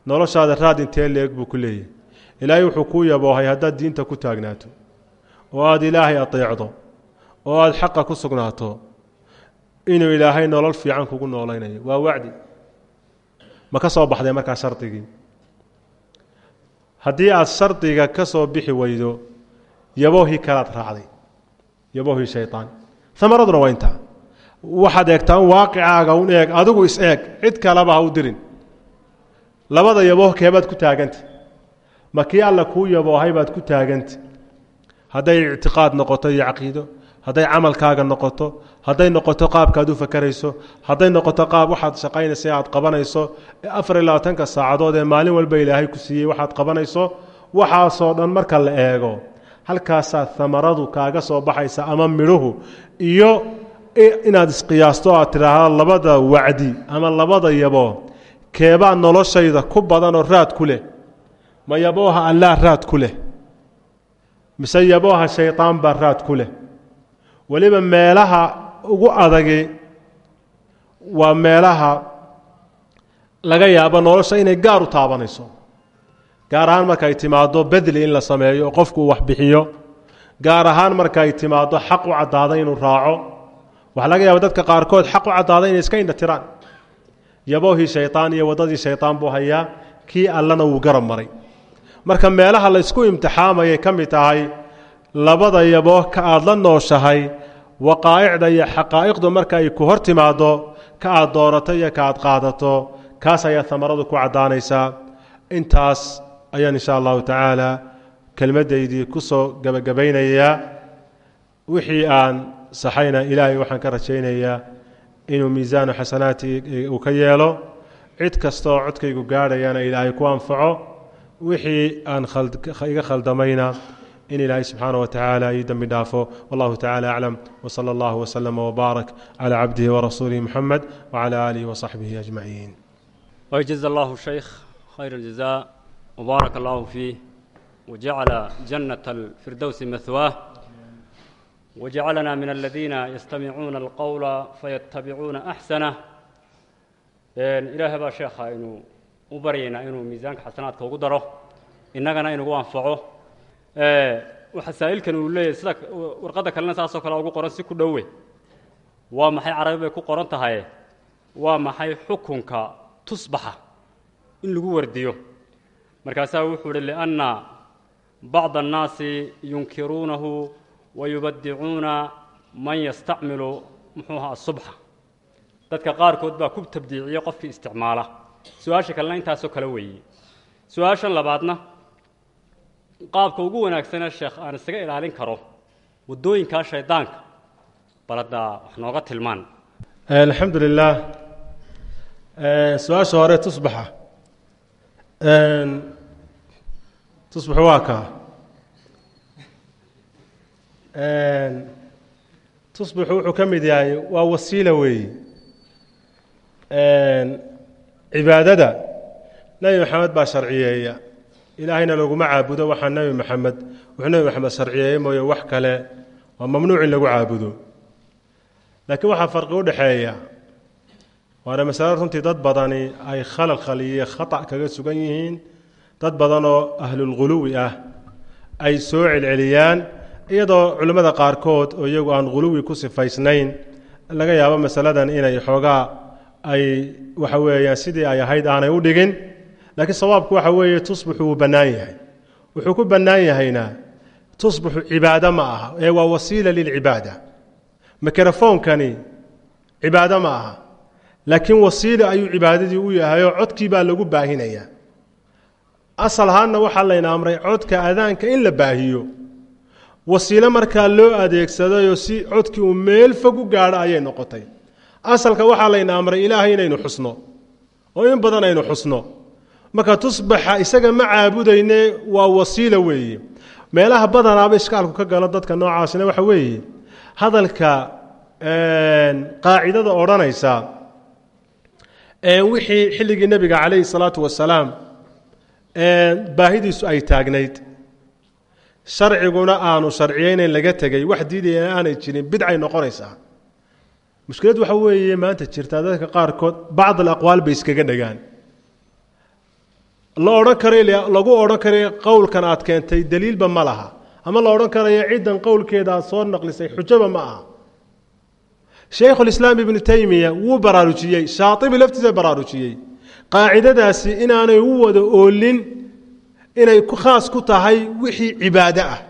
Noloshaada raad intee leeg buu ku leeyahay. Ilaahay wuxuu kuu yaboohay haddaad diinta ku taagnaato oo aada ilaahay adeecdo oo aada xaqa ku sugnaato inuu ilaahay nolol fiican kugu noolaynayo waa wacdi ma ka soo baxday markaa shardigii? Haddii aad shardiga ka soo bixi weydo yaboohii kalaad raacday. Yaboohii shayaan amaraduna waa intaa. Waxaad eegtaa un waaqicaaga un eeg adigu is eeg cid kaleba ha u dirin. Labada yabooh keebaad ku taaganta ma kii alla kuu yaboohay baad ku taaganta hadday ictiqaad noqoto iyo caqiido hadday camalkaaga noqoto hadday noqoto qaabkaad u fakerayso hadday noqoto qaab waxaad shaqaynaysa aad qabanayso afar iyo labaatanka saacadood ee maalin walba ilaahay ku siiyey waxaad qabanayso waxaasoo dhan marka la eego halkaasaa amaradu kaaga soo baxaysa ama midhuhu iyo inaad isqiyaasto aad tidhaahdo labada wacdi ama labada yaboo keebaa noloshayda ku badanoo raad ku leh. Ma yabooha allaah raad ku leh? Mise yabooha shaydaan baa raad ku leh weliba meelaha ugu adagi waa meelaha laga yaabo nolosha inay gaar u taabanayso. Gaar ahaan markaay timaado bedli in la sameeyo oo qofku wax bixiyo. Gaar ahaan markaay timaado xaq u caddaada inuu raaco. Waxaa laga yaaba dadka qaarkood xaq u caddaada inay iska indhatiraan yaboohii shaydaan iyo waddadii shaydaan buu hayaa kii allana wuu garab maray. Marka meelaha la ysku imtixaamayay ka mid tahay labada yabooh ka aad la nooshahay waqaa'icda iyo xaqaa'iqdu marka ay ku hor timaaddo ka aad doorato iyo ka aad qaadato kaas ayaa amaradu ku caddaanaysaa intaas ayaan insha allahu tacaala kelmaddaydii ku soo gebagabaynayaa wixii aan saxayna ilaahay waxaan ka rajaynayaa inuu miisaanu xasanaati uu ka yeelo. Cid kasta oo codkaygu gaadhayana ilaahay ku anfaco wixii aan iga khaldamayna in ilaahay subxaana wa tacaala ii dembi dhaafo. Wallahu tacala aclam wsala allah wslama wbaarak cala cabdihi warasuulihi muxamed wcala aalihi wasaxbihi ajmaciin wjaza allahu shaykh khayr اljaza wbaarak allahu fiih wajacala janat اlfirdowsi mahwaah wajcalna min aladiina yastamicuuna alqowla fayatabicuuna axsanah ilaaha baa sheekha aynu u baryaynaa inuu miisaanka xasanaadka ugu daro. Innagana inugu anfaco. Eh, wasaailkan uu leeyahy sida warqadda kalena saasoo kale ugu qoran si ku dhowe waa maxay carabi bay ku qoran tahaye waa maxay xukunka tusbaxa in lagu wardiyo? Markaasaa wuxuu hi lianna bacda annaasi yunkiruunahu wa yubadicuuna man yastacmilu muxuuha asubxa dadka qaarkood baa ku tabdiiciya qofkii isticmaala. Su'aasha kalena intaasoo kale weeye. Su'aashan labaadna qaabka ugu wanaagsanee sheekh aan isaga ilaalin karo waddooyinkaa shaydaanka balada wax nooga tilmaan. Alxamdu lilah su'aasha hore tusbaxa. Tusbaxu waa kaa tusbaxu wuxuu ka mid yahay waa wasiila weeye cibaadada. Nebi maxamed baa sharciyeeya ilaahayna laguma caabudo waxaa nebi maxamed wuxuu nebi maxamed sharciyeeye mooye wax kale waa mamnuuc in lagu caabudo. Laakiin waxaa farqi u dhexeeya waana masale runtii dad badani ay khalal iyo khata kaga sugan yihiin dad badan oo ahlulghuluwi ah ay soo celceliyaan iyadoo culimmada qaarkood oo iyagu aan ghuluwi ku sifaysnayn laga yaabo masaladan inay xoogaa ay waxa weeyaan sidii ay ahayd aanay u dhigin laakiin sawaabku waxa weeye tusbuxu wuu bannaan yahay. Wuxuu ku bannaan yahayna tusbuxu cibaado ma aha ee waa wasiila lilcibaada mikrofoonkani cibaado ma aha laakiin wasiila ayuu cibaadadii u yahay oo codkii baa lagu baahinayaa. Asal ahaanna waxaa layna amray codka adaanka in la baahiyo. Wasiilo markaa loo adeegsadayoo si codkii uu meel fog u gaadho ayay noqotay. Asalka waxaa layna amray ilaahay inaynu xusno oo in badan aynu xusno marka tusbaxa isaga ma caabudayne waa wasiila weeye. Meelaha badanaaba ishkaalku ka galo dadka noocaasina waxa weeye. Hadalka qaacidada odhanaysa wixii xilligii nebiga calayhi salaatu wasalaam baahidiisu ay taagnayd. Sharciguna aanu sharciyeynayn laga tegay wax diidayana aanay jirin bidcay noqonaysaa mushkilad waxa weeye maanta jirtaa dadka qaarkood bacd alaqwaal bay iskaga dhegaan la odhan karay lagu odhan karay qowlkan aad keentay daliilba ma laha. Ama la odhan karayo ciddan qowlkeeda aad soo naqlisay xujaba ma aha. Shaykhulislaam ibnu taymiya wuu baraarujiyey shaatibi laftiisa baraarujiyey qaacidadaasi inaanay u wada oolin inay khaas ku tahay wixii cibaado ah.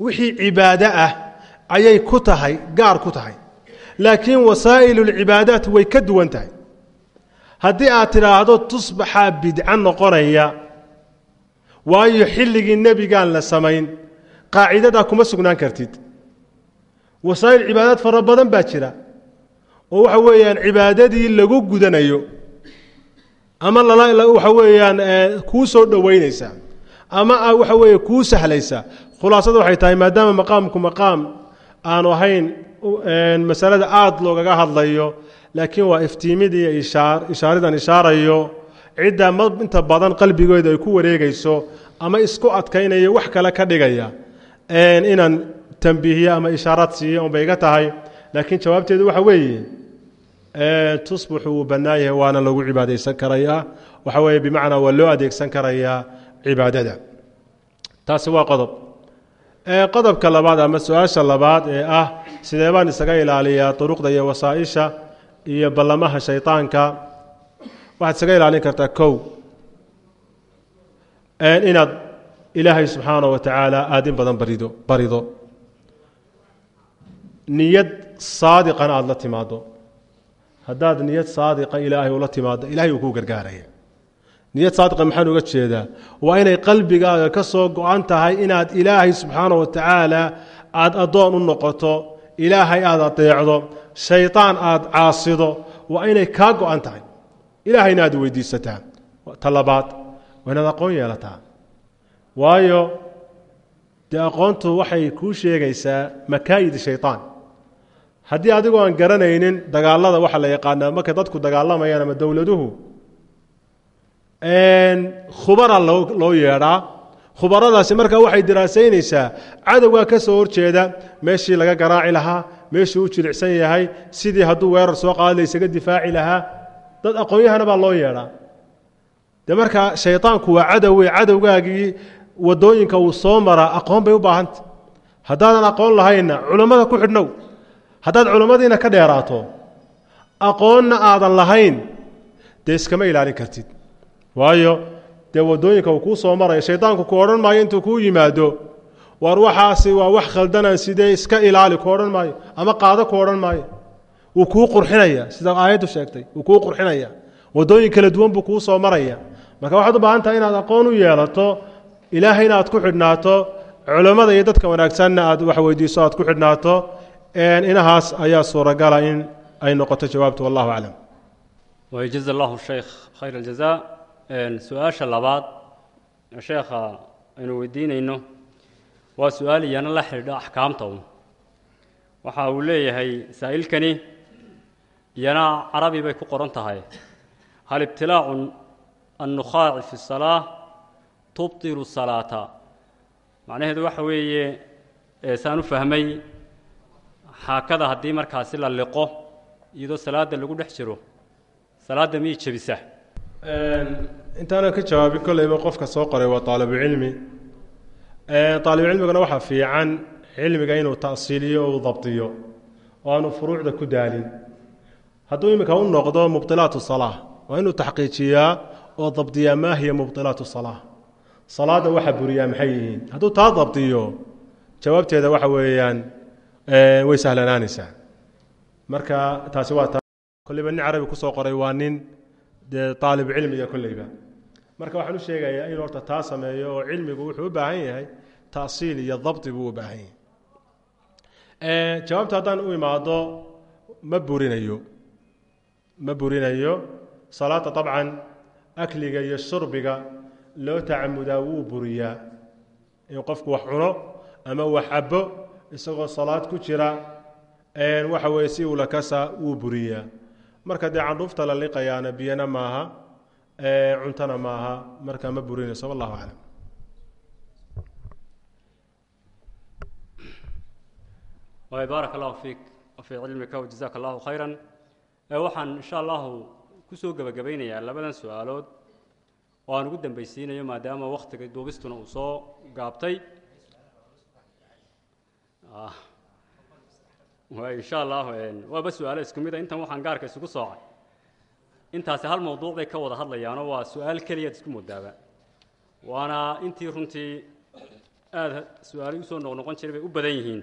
Wixii cibaado ah ayay ku tahay gaar ku tahay. Laakiin wasaa'ilulcibaadaat way ka duwan tahay haddii aad tidhaahdo tusbaxaa bidco noqonaya waayo xilligii nebigaan la samayn qaacidadaa kuma sugnaan kartid. Wasaa'il cibaadaad fara badan baa jira oo waxa weeyaan cibaadadii lagu gudanayo ama waxa weeyaan kuu soo dhoweynaysa ama waxa weeye kuu sahlaysa. Khulaasada waxay tahay maadaama maqaamku maqaam aanu ahayn masalada aada loogaga hadlayo laakiin waa iftiimid iyo ishaaridan ishaarayo cidda inta badan qalbigeedu ay ku wareegayso ama isku adkaynayo wax kale ka dhigaya inaan tambiihiyo ama ishaaraad siiyo unbay iga tahay. Laakiin jawaabteedu waxa weeye tusbuxu wuu bannaan yahay waana lagu cibaadaysan karayaa. Waxa weeye bimacnaa waa loo adeegsan karayaa cibaadada. Taasi waa qodob. Qodobka labaad ama su'aasha labaad ee ah sidee baan isaga ilaaliyaa duruqda iyo wasaaisha iyo ballamaha shayطaanka waxaad isaga ilaalin kartaa kow. Inaad ilaahay subxaanaه wa tacaala aada in badan barido barido. Niyad saadiqana aada la timaado haddaad niyad saadiqa ilaahay ula timaado ilahay uu kuu gargaaraya. Niyad saadiqa maxaan uga jeedaa? Waa inay qalbigaaga ka soo go-an tahay inaad ilaahay subxaana wa tacaala aada addoon u noqoto ilaahay aada adeecdo shaydaan aada caasido waa inay kaa go-an tahay. Ilaahayna aad weydiisataa. Ta labaad waa inaad aqoon yeelataa. Waayo dee aqoontu waxay kuu sheegaysaa makaayid shayطaan haddii adigoo aan garanaynin dagaalada waxaa la yaqaanaa marka dadku dagaalamayaan ama dowladuhu khubara loo yeedhaa khubaradaasi markaa waxay diraasaynaysaa cadowgaa ka soo horjeeda meeshii laga garaaci lahaa meeshii u jilicsan yahay sidii hadduu weerar soo qaadi la isaga difaaci lahaa dad aqoon-yahana baa loo yeedhaa. De markaa shayطaanku waa cadowe cadowgaagii waddooyinka uu soo maraa aqoon bay u baahanta haddaadan aqoon lahaynna culammada ku xidhnow haddaad culammadiina ka dheeraato aqoonna aadan lahayn dee iskama ilaalin kartid. Waayo dee waddooyinka uu kuu soo maraya shaydaanku ku odhan maayo intuu kuu yimaado. War waxaasi waa wax khaldanaan sidee iska ilaali ku odhan maayo ama qaado ku odhan maayo. Wuu kuu qurxinaya sida aayaddu sheegtay wuu kuu qurxinaya. Wadooyin kala duwan buu kuu soo maraya. Marka waxaad u baahan tahay inaad aqoon u yeelato ilaahayna aad ku xidhnaato culammada iyo dadka wanaagsanna aad wax weydiiso aad ku xidhnaato inahaas ayaa suuragala in ay noqoto jawaabtu wallahu aclam. Wayjaza allahu sheekh khayr aljazaa su'aasha labaad sheekha aynu weydiinayno waa su'aal iyana la xidhiidha axkaamta un waxa uu leeyahay saa'ilkani iyana carabi bay ku qoran tahay. Hal ibtilaacu annukhaaci fi salaa tubtilu salaata. Macnaheedu waxa weeye saan u fahmay xaakada haddii markaasi la liqo iyadoo salaadda lagu dhex jiro salaadda miyay jebisa intaanan ka jawaabin kolleyba qofka soo qoray waa aalibucilmi aalibucilmigana waxaa fiican cilmiga inuu ta'siiliyo o dabdiyo oo aanu furuucda ku daalin. Hadduu iminka u noqdo mubdilaat salaa waa inuu taxqiijiyaa oo dabdiyaa maa hiya mubdilaat salaa salaadda waxa buriyaa maxay yihiin? Hadduu taa dabdiyo jawaabteeda waxa weeyaan way sahlanaanaysaa. Marka taasi waa ta kolleyba nin carabi ku soo qoray waa nin dee aalib cilmiga kolleyba marka waxaan u sheegayaa inuu horta taa sameeyo oo cilmigu wuxuu u baahan yahay ta'siil iyo dabdi buu u baahan yahay. Jawaabta haddaan u imaado ma burinayo. Ma burinayo. Salaada dabcan akliga iyo shurbiga loo tacamudaa wuu buriyaa. In qofku wax cuno ama wax cabo isagoo salaad ku jira waxa weeye si uu lakasa wuu buriyaa marka dee candhuufta la liqayaana biyana maaha cuntona maaha marka ma burinayso wallahu aclam. Baarak allahu fiik wafii cilmika wajazaka allahu khayran. Waxaan insha allahu ku soo gebagabaynayaa labadan su'aalood oo aan ugu dambaysiinayo maadaama waktiga duubistuna uu soo gaabtay. Waay insha allahu waaba su'aalo isku mid a intan waxaan gaarka isugu soocay. Intaasi hal mawduuc bay ka wada hadlayaanoo waa su'aal keliyaad isku moodaaba waana intii runtii aada su'aali u soo noqnoqon jiray bay u badan yihiin.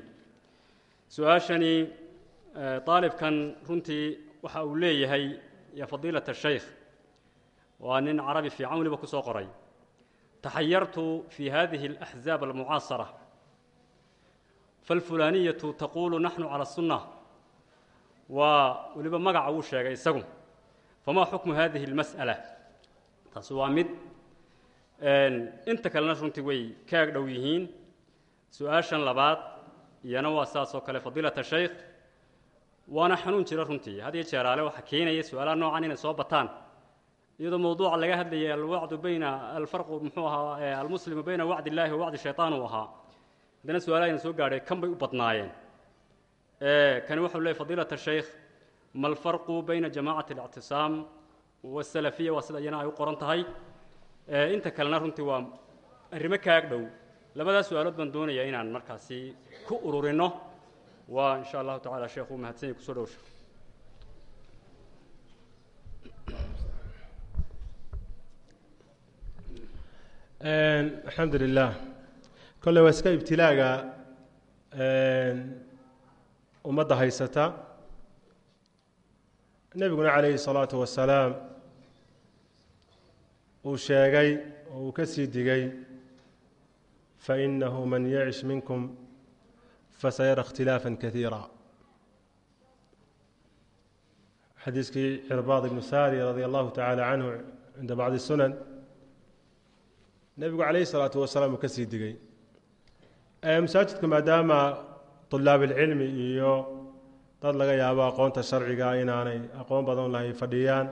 Su'aashani aalibkan runtii waxa uu leeyahay ya fadiilata shaykh waa nin carabi fiican weliba ku soo qoray. Taxayartu fi hadihi alaxzaab almucaasara falfulaniyatu taquulu naxnu cala asunna waa weliba magaca wuu sheegay isagu famaa xukmu hadihi اlmas'ala taasi waa mid inta kalena runtii way ka ag dhow yihiin su'aashan labaad iyana waa saas kale fadiilata shaykh waana xanuun jira runtii had iyo jeeraale waxaa keenaya su'aalaha noocan inay soo bataan iyadoo mawduuca laga hadlayay alwacdu bayna alfarqu muxuu ahaa almuslimu bayna wacdi illahi wa wacdi shayطaan uu ahaa haddana su'aalaha soo gaadhay kan bay u badnaayeen. Kani wuxuu leeyay fadiilata shaykh ma alfarqu bayna jamacati اlictisaam wasalafiya waa sida iyana ay u qoran tahay. Inta kalena runtii waa arrimo kaag dhow. Labadaas su'aalood baan doonayaa inaan markaasi ku ururinno waa in sha allahu tacala sheekhu mahadsanya ku soo dhowsha alxamdu lilah kolle waa iska ibtilaaga ummadda haysata. Nebiguna calayhi salaatu wasalaam uu sheegay oo uu ka sii digay fainahu man yacish minkum fasayara اkhtilaafa kaiira xadiiskii cirbaad ibnu saari radia allahu tacaala canhu cinda bacdi sunan nebigu calayhi salaatu wasalaam uu ka sii digay masaajidku maadaama طulaab اlcilmi iyo dad laga yaabo aqoonta sharciga inaanay aqoon badan lahay fadhiyaan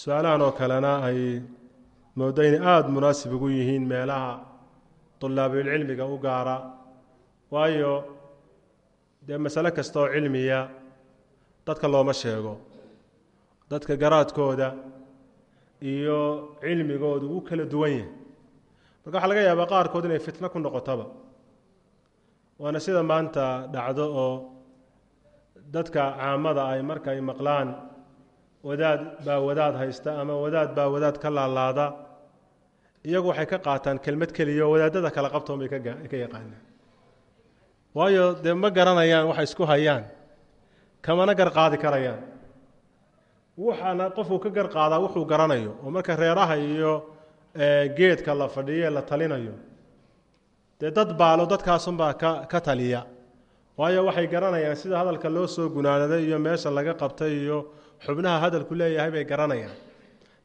su-aalahan oo kalena ay moodo inay aada munaasib ugu yihiin meelaha طulaabulcilmiga u gaara waayo dee masale kasta oo cilmiya dadka looma sheego dadka garaadkooda iyo cilmigoodu u kala duwan yahay marka waxaa laga yaabaa qaarkood inay fitno ku noqotoba waana sida maanta dhacdo oo dadka caamada ay marka ay maqlaan wadaad baa wadaad haysta ama wadaad baa wadaad ka laalaada iyagu waxay ka qaataan kelmad keliya wadaadada kala qabtoon bay ka yaqaanaan. Waayo dee ma garanayaan waxay isku hayaan kamana gar qaadi karayaan. Waxaana qofku ka gar qaadaa wuxuu garanayo oo marka reeraha iyo geedka la fadhiyo la talinayo. Dee dad baalo dadkaasunbaa ka ka taliya. Waayo waxay garanayaan sida hadalka loo soo gunaanaday iyo meesha laga qabtay iyo xubnaha hadalku leeyahay bay garanayaan.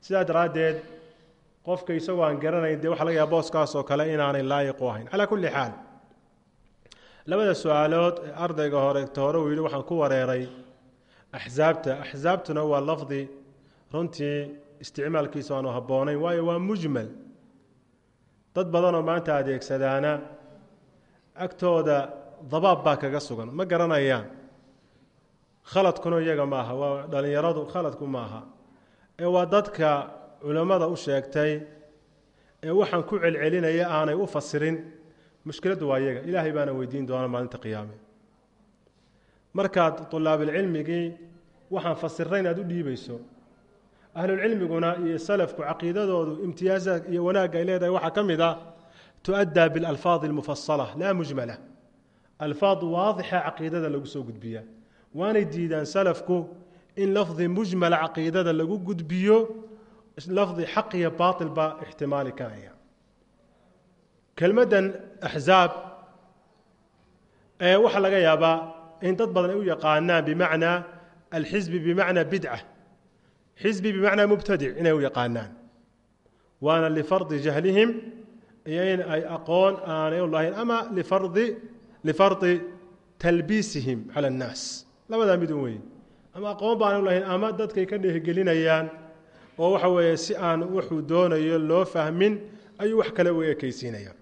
Sidaa daraaddeed qofka isagoo aan garanayn dee waxa laga yaaba booskaas oo kale inaanay laayiqu ahayn. Calaa kulli xaal labada su'aalood ee ardayga hore uu yidhi waxaan ku wareeray axsaabta axsaabtuna waa lafdi. Runtii isticmaalkiisa aanu habboonayn waayo waa mujmal. Dad badanoo maanta adeegsadaana agtooda dabaab baa kaga sugan. Ma garanayaan? Khaladkuna iyaga maaha waa dhallinyaradu khaladku maaha ee waa dadka culammada u sheegtay ee waxaan ku celcelinaya aanay u fasirin mushkiladdu waa iyaga. Ilaahay baana weydiin doona maalinta qiyaame. Markaad tulaabilcilmigii waxaan fasirnayn aad u dhiibayso ahlulcilmiguna iyo salafku caqiidadoodu imtiyaazaad iyo wanaagga ay leedahay waxaa ka mid ah tu'addaa bilalfaadi almufasala laa mujmala. Alfaad waadixa caqiidada lagu soo gudbiyaa waanay diidaan salafku in lafdi mujmala caqiidada lagu gudbiyo lafdi xaq iyo baatil baa ixtimaali karaya. Kelmaddan axzaab ee waxaa laga yaabaa in dad badan ay u yaqaanaan bimacnaa alxisbi bimacnaa bidca xisbi bimacnaa mubtadic inay u yaqaanaan waana lifardi jahlihim iyo in ay aqoon aanay u lahayn ama lifardi lifardi talbiisihim cala annaas labadaa midun weeye ama aqoon baanay u lahayn ama dadkay ka dhehgelinayaan oo waxa weeye si aan wuxuu doonayo loo fahmin ayuu wax kale u ekaysiinaya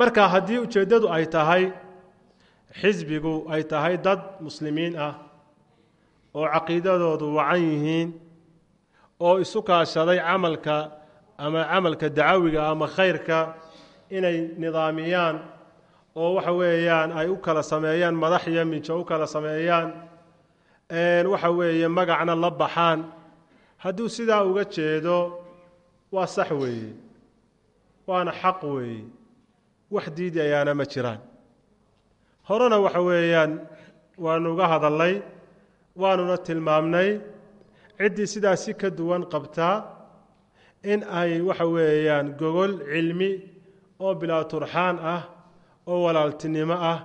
marka haddii ujeeddadu ay tahay xisbigu ay tahay dad muslimiin ah oo caqiidadoodu wacan yihiin oo isu kaashaday camalka ama camalka dacawiga ama khayrka inay nidaamiyaan oo waxa weeyaan ay u kala sameeyaan madax iyo u kala sameeyaan waxa weeye magacna la baxaan. Hadduu sidaa uga jeedo waa sax weeye waana xaq weeye wax diidi ayaana ma jiraan. Horena waxa weeyaan waanu uga hadalnay waanuna tilmaamnay ciddii sidaa si ka duwan qabtaa in ay waxa weeyaan gogol cilmi oo bilaa turxaan ah oo walaaltinimo ah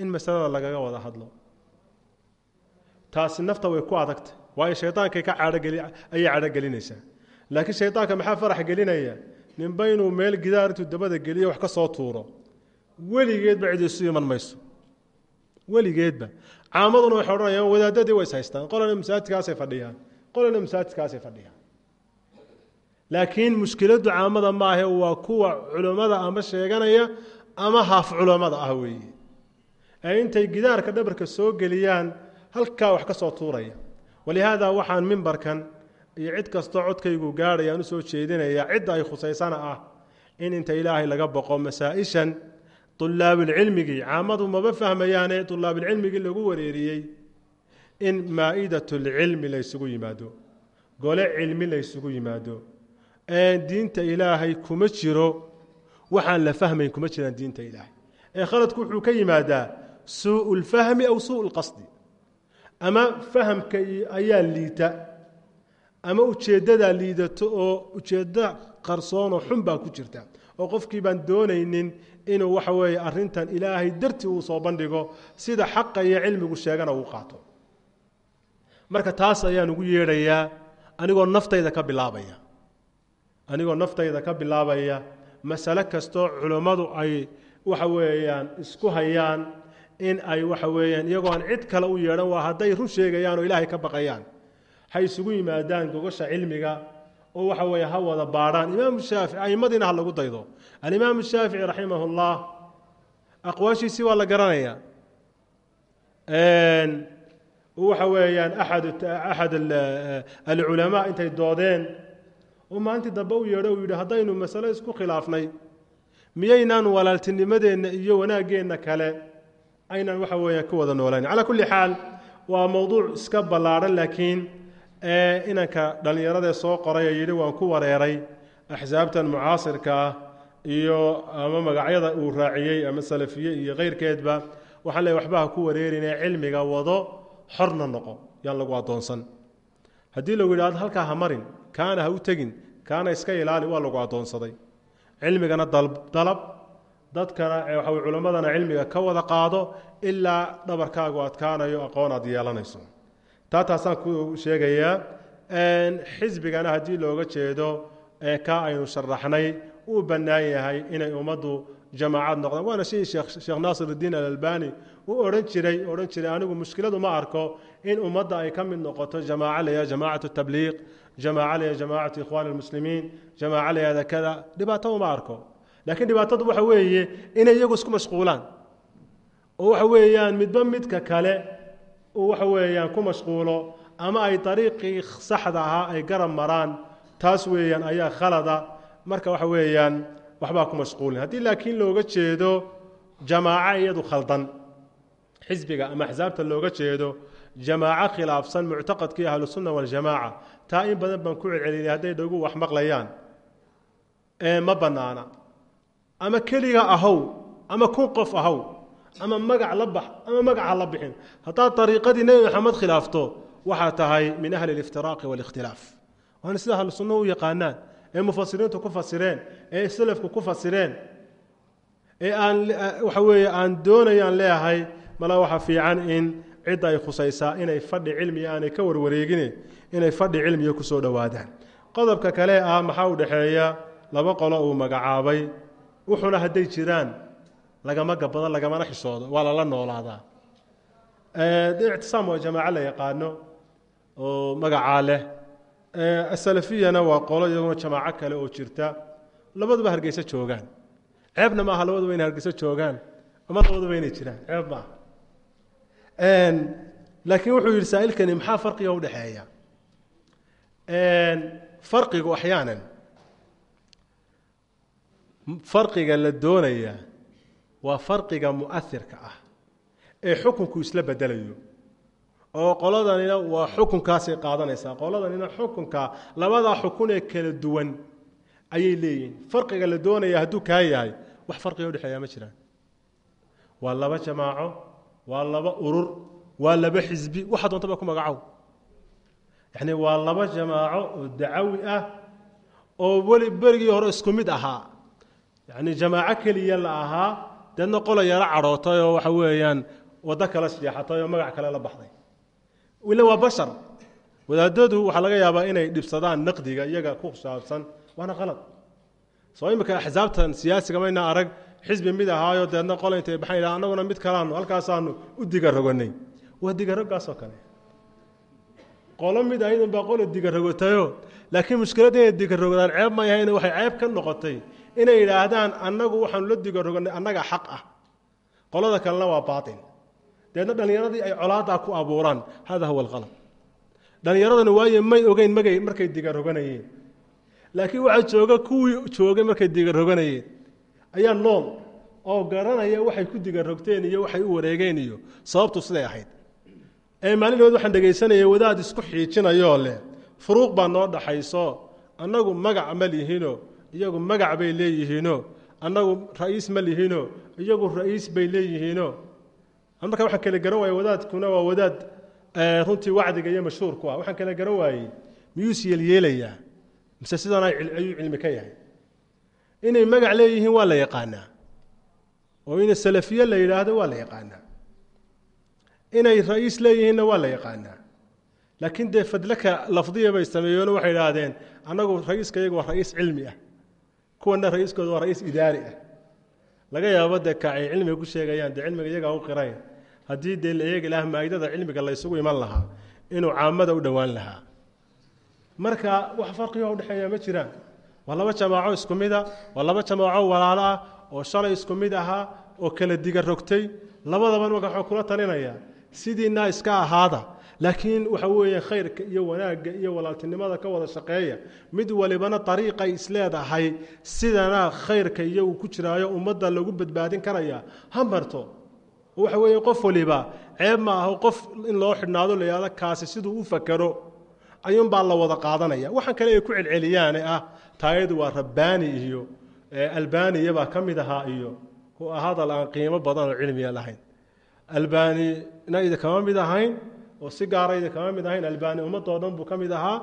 in masalada lagaga wada hadlo. Taasi nafta way ku adagtay waayo shaydaankay ka ayay cadhogelinaysaa laakiin shaydaanka maxaa farax gelinaya? Ninba inuu meel gidaar intuu dabada geliyo wax ka soo tuuro. Weligeedba cid isu iman mayso. Weligeedba caamaduna waxay odhanayaan wadaadadii way is haystaan qolana masaajidkaasay fadhiyaan. Qolana masaajidkaasay fadhiyaan. Laakiin mushkiladdu caamada maahe waa kuwa culammada ama sheeganaya ama haaf culammada ah weeye. Ee intay gidaarka dhabarka soo geliyaan halkaa wax ka soo tuuraya. Walihaada waxaan mimbarkan iyo cid kastoo codkaygu gaadhayaan u soo jeedinayaa cidda ay khusaysana ah in inta ilaahay laga boqo masaa-ishan tulaabilcilmigii caamadu maba fahmayaane tulaabilcilmigii lagu wareeriyey in maa'idatulcilmi laysugu yimaado gole cilmi laysugu yimaado diinta ilaahay kuma jiro waxaan la fahmayn kuma jiraan diinta ilaahay ee khaladku wuxuu ka yimaadaa suuءu اlfahmi aw suuءu اlqasdi ama fahamka ayaa liita ama ujeeddadaa liidato oo ujeeddo qarsoonoo xun baa ku jirta oo qofkii baan doonaynin inuu waxa weeye arrintan ilaahay dartii uu soo bandhigo sida xaqa iyo cilmigu sheegana uu qaato. Marka taas ayaan ugu yeedhayaa anigoo naftayda ka bilaabaya. Anigoo naftayda ka bilaabaya masale kastoo culummadu ay waxa weeyaan isku hayaan in ay waxa weeyaan iyagoo cid kale u yeedhan waa hadday run sheegayaan oo ilaahay ka baqayaan. Ha isugu yimaadaan gogosha cilmiga oo waxa weeye ha wada baadhaan imaamu shaafici aimadiina ha lagu daydo alimaamu shaafici raximahullah aqwaashiisii waa la garanayaa waxa weeyaan axad axad alculamaa intay doodeen. Oo maalintii dambe u yeedho uu yidhi haddaynu masale isku khilaafnay. Miyaynaan walaaltinimadeenna iyo wanaaggeenna kale aynaan waxa weeyaan ku wada noolayn. Calaa kulli xaal waa mowduuc iska ballaadhan laakiin inanka dhallinyaradee soo qoray ee yidhi waan ku wareeray axsaabtan mucaasirka ah iyo ama magacyada uu raaciyey ama salafiye iyo keyrkeedba waxaan leeyahy waxba ku wareerine cilmiga wado xorna noqo yaan lagu addoonsan. Haddii lagu yidhahdo halkaa ha marin kaana ha u tegin kaana iska ilaali waa lagu addoonsaday. Cilmigana dalab dadkana wey culammadana cilmiga ka wada qaado ilaa dhabarkaagu adkaanayo aqoon aad yeelanayso. Taa ku sheegayaa xisbigana haddii looga jeedo ka aynu sharaxnay uu bannaan yahay inay ummaddu jamaacad noqdaan. Waana shii sheekh naasir alalbani uu odhan jiray odhan jiray anigu mushkiladu ma arko in ummadda ay ka mid noqoto jamaaca layaha jamaacatu tabliiq jamaaca layaha jamaacatu ikhwaan almuslimiin jamaaca layahda kada dhibaato uma arko. Laakiin dhibaatadu waxa weeye inay iyagu isku mashquulaan. Oo waxa weeyaan midba midka kale uu waxa weeyaan ku mashquulo ama ay dariiqii saxda ahaa ay garab maraan taas weeyaan ayaa khalada marka waxa weeyaan waxbaa ku mashquulin. Haddii laakiin looga jeedo jamaaco iyadu khaldan xisbiga ama axsaabta looga jeedo jamaaco khilaafsan muctaqadkii ahlusunna waljamaaca taa in badan baan ku celcelinay hadday dhagu wax maqlayaan ma bannaana. Ama keliga ahow ama kun qof ahow ama magac la bax ama magaca la bixin. Haddaad dariiqadii nebi maxamed khilaafto waxaa tahay min ahli اliftiraaqi wاlikhtilaaf waana sida ahlu sunna u yaqaanaan ee mufasiriintu ku fasireen ee selafku ku fasireen ee aan waxa weeye aan doonayaan leeyahay mala waxa fiican in cidda ay khusaysaa inay fadhi cilmiga aanay ka warwareegine inay fadhi cilmiga ku soo dhowaadaan qodobka kale ah maxaa u dhexeeya laba qolo uu magacaabay wuxuuna hadday jiraan lagama gabado lagamana xishoodo waa lala noolaadaa. Ictisaam waa jamaaco la yaqaano oo magacaa leh asalafiyana waa qolo iyaguna jamaaco kale oo jirta. Labaduba hargeysa joogaan. Ceebna maaha labaduba inay hargeysa joogaan. Ama labaduba inay jiraan. Ceeb maaha. Laakiin wuxuu yidhi saa'ilkani maxaa farqiga udhexeeya farqigu axyaanan farqiga la doonaya waa farqiga mu'ahirka ah ee xukunku isla bedelayo oo qoladanina waa xukunkaasay qaadanaysaa. Qoladanina xukunka labadaa xukun ee kala duwan ayay leeyihiin. Farqiga la doonaya hadduu kaa yahay wax farqiga udhexeeya ma jiraan. Waa laba jamaaco waa laba urur waa laba xisbi waxa doontaba ku magacow. Yacni waa laba jamaaco oo dacawi ah oo weli berigii hore isku mid ahaa. Yacni jamaaco keliya la ahaa deedna qola yaro cadhootay oo waxa weeyaan waddo kala sheexatay oo magac kale la baxday ila waa bashar. Wadaadadu waxaa laga yaabaa inay dhibsadaan naqdiga iyaga ku saabsan waana qalad soo imika axsaabtan siyaasiga mayna arag xisbi mid ahaayo deedna qola intay baxaan yidhaha annaguna mid kalaanu halkaasaanu u digaroganay waa digaroggaasoo kale. Qolo mid aydan baa qola digarogotayo laakiin mushkiladda inay digarogadaan ceeb may ahayn waxay ceeb ka noqotay inay yidhaahdaan annagu waxaanu la digaroganay annaga xaq ah. Qolada kalena waa baatil deedna dhallinyaradii ay colaadaa ku abuuraan. Hada huwa alqalad dhallinyaradana waaye may ogeyn magay markay digaroganayeen laakiin waxaa jooga kuwii joogay markay digaroganayeen ayaa nool oo garanaya waxay ku digarogteen iyo waxay u wareegeen iyo. Sababtu siday ahayd. Ee maalinood waxaan dhegaysanayay wadaad isku xiijinayoo leh furuuq baa noo dhaxayso. Annagu magac ma lihiino iyagu magac bay leeyihiino. Annagu ra'iis ma lihiino iyagu ra'iis bay leeyihiino marka waxaan kala garan waayey wadaadkuna waa wadaad runtii wacdiga iyo mashhuur ah waxaan kala garan waayey miyuus yeelyeelayaa mise sidan ayuu cilmi ka yahay. Inay magac leeyihiin waa la yaqaanaa. Oo in salafiye la yidhaahdo waa la yaqaanaa. Inay ra'iis leeyihiinna waa la yaqaanaa. Laakiin dee fadlaka lafdiya bay sameeyeen waxay idhaahdeen annagu ra'iiska waa ra'iis cilmi ah. Kuwana ra'iiskooda waa ra'iis idaari ah. Laga yaabo dee kaacay cilmiga ku sheegayaan dee cilmiga iyagaa u qirayn haddii dee la eegi lahaa maa'idada cilmiga la ysugu iman lahaa inuu caamada u dhowaan lahaa. Marka wax farqiga udhexeeya ma jiraan. Waa laba jamaaco isku mida waa laba jamaaco walaalo ah oo shalay isku mid ahaa oo kala diga rogtay. Labadaban waxaa kula talinaya sidiina iska ahaada laakiin waxa weeye khayrka iyo wanaagga iyo walaaltinimada ka wada shaqeeya mid walibana ariiqay isleedahay sidana khayrka iyo uu ku jiraayo ummadda lagu badbaadin karaya. Ha marto waxa weeye qof waliba ceeb ma aho qof in loo xidhnaado layihahdo kaasi siduu u fakero ayuunbaa la wada qaadanaya. Waxaan kale ay ku celceliyaane ah taayadu waa rabbaani iyo albaniyabaa ka mid ahaa iyo hadal aan qiimo badan oo cilmiya lahayn. Albanina ida kama mid ahayn oo si gaara ida kama mid ahayn albani ummadoo dhan buu ka mid ahaa.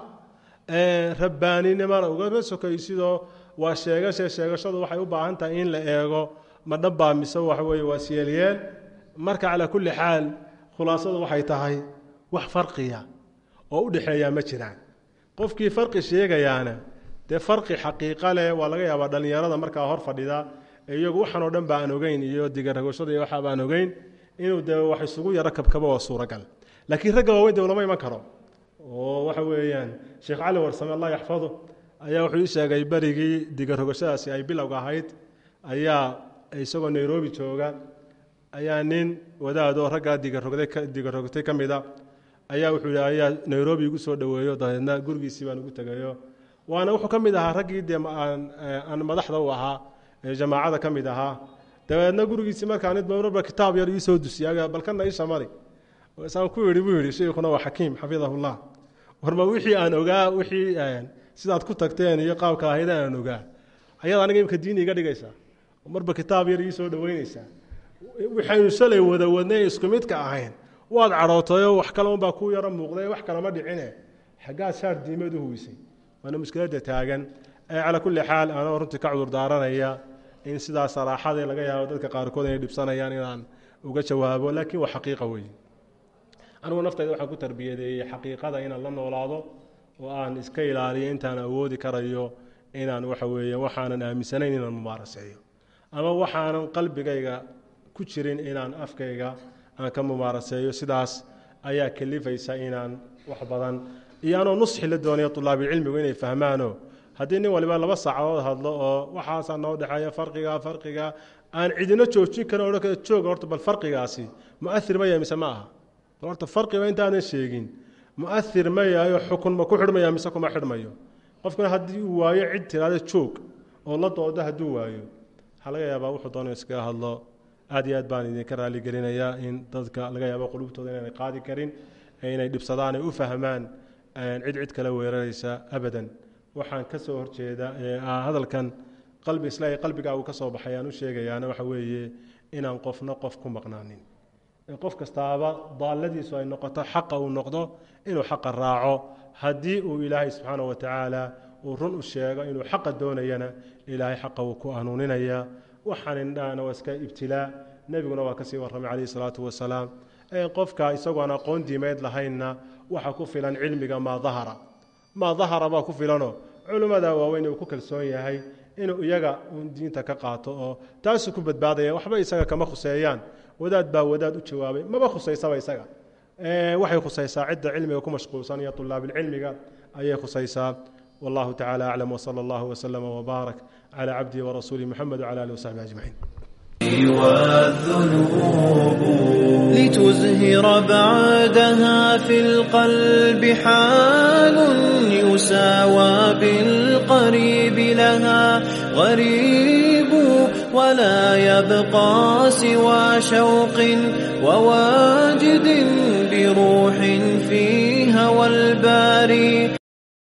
Rabbaaninimana ugama sokaysidoo waa sheegashe sheegashadu waxay u baahan tahay in la eego. Ma dhabbaa mise waxa weeye waa syeelyeel marka calaa kulli xaal khulaasadu waxay tahay wax farqiya oo u dhexeeyaa ma jiraan. Qofkii farqi sheegayaana dee farqi xaqiiqa leh waa laga yaabaa dhallinyarada markaa hor fadhida iyagu waxaan oo dhan ba aan ogeyn iyo digaragashada iyo waxaa baan ogeyn inuu dee wax isugu yaro kabkabo waa suuragal. Laakiin ragga waaweyn dee lama iman karo. Oo waxa weeyaan sheekh cali warsame allah yaxfadu ayaa wuxuu ii sheegay berigii digarogashadaasi ay bilowga ahayd ayaa isagoo nairobi jooga ayaa nin wadaadoo raggaa digarogtay ka mida. Ayaa wuxuu yidhi ayaa nairobi igu soo dhoweeyo dabeedna gurigiisii baan ugu tegayo. Waana wuxuu ka mid ahaa raggii dee aan madaxda u ahaa ee jamaacada ka mid ahaa. Dabeedna gurigiisii markaa nid marba kitaab yar iisoo dusiya balkana isha mari. Saan ku yidhi buu yidhi sheikhuna waa xakiim xafidahullah warma wixii aan ogaa wixii sidaad ku tagteen iyo qaabka ahayda aan ogaa. Ayaad aniga imka diini iga dhigaysaa? Marba kitaab yar iisoo dhoweynaysaa waxaynu shalay wada wadnay isku midka ahayn. Waad cadhootayoo wax kale unbaa ku yaro muuqday wax kalama dhicine. Xaggaad shaar diimad u huwisay. Waana mushkiladda taagan. Calaa kulli xaal anoo runtii ka cudur daaranaya in sidaa saraaxadee laga yaabo dadka qaarkood inay dhibsanayaan inaan uga jawaabo laakiin waa xaqiiqa weeye anigu naftayda waxaan ku tarbiyadeeyey xaqiiqada inaan la noolaado oo aan iska ilaaliyo intaan awoodi karayo inaan waxa weeye waxaanan aaminsanayn inaan mumaaraseeyo ama waxaanan qalbigayga ku jirin inaan afkayga aan ka mumaaraseeyo sidaas ayaa kalifaysa inaan wax badan iyo anoo nusxi la doonayo tulaabilcilmigu inay fahmaano. Haddii nin waliba laba saacadood hadlo oo waxaasaa noo dhexeeya farqiga farqiga aan cidina joojin karin odhan kara horta bal farqigaasi mu'athir ma mise ma aha? Bal horta farqiba intaadan sheegin. Mu'athir ma xukun ma ku xidhmaya mise kuma xidhmayo? Qofkuna haddii uu waayo cid tiraada joog oo la dooda hadduu waayo waxaa laga yaabaa wuxuu doonay iskaga hadlo aad iyo aad baan idinka raaligelinayaa in dadka laga yaabo qulubtooda inaanay qaadi karin inay dhibsadaan ay u fahmaan cid cid kale weeraraysa abadan. Waxaan ka soo horjeeda hadalkan qalbi isla qalbigaa uu ka soo baxay aan u sheegayaana waxa weeye inaan qofna qof ku maqnaanin. Qof kastaaba daalladiisu ay noqoto xaqa uu noqdo inuu xaqa raaco. Haddii uu ilaahay subxaana wa tacaala uu run u sheego inuu xaqa doonayana ilaahay xaqa uu ku hanuuninaya waxaan indhaana waa iska ibtilaa nebiguna waa ka sii warramay calayhi salaatu wasalaam. Qofka isagoon aqoon diimeed lahaynna waxa ku filan cilmiga maa dahara maa dahara baa ku filanoo culimmada waaweyn uu ku kalsoon yahay inuu iyaga un diinta ka qaato oo taasuu ku badbaadaya waxba isaga kama khuseeyaan. Wadaad baa wadaad u jawaabay maba khusaysaba isaga. Waxay khusaysaa cidda cilmiga ku mashquulsan iyo tulaabilcilmiga ayay khusaysaa. Wallahu tacala aclam wsala allahu waslama wbaarak على عبده ورسوله محمد وعلى آله وصحبه أجمعين والذنوب لتزهر بعدها في القلب حال يساوى بالقريب لها غريب ولا يبقى سوى شوق وواجد بروح في هوى والباري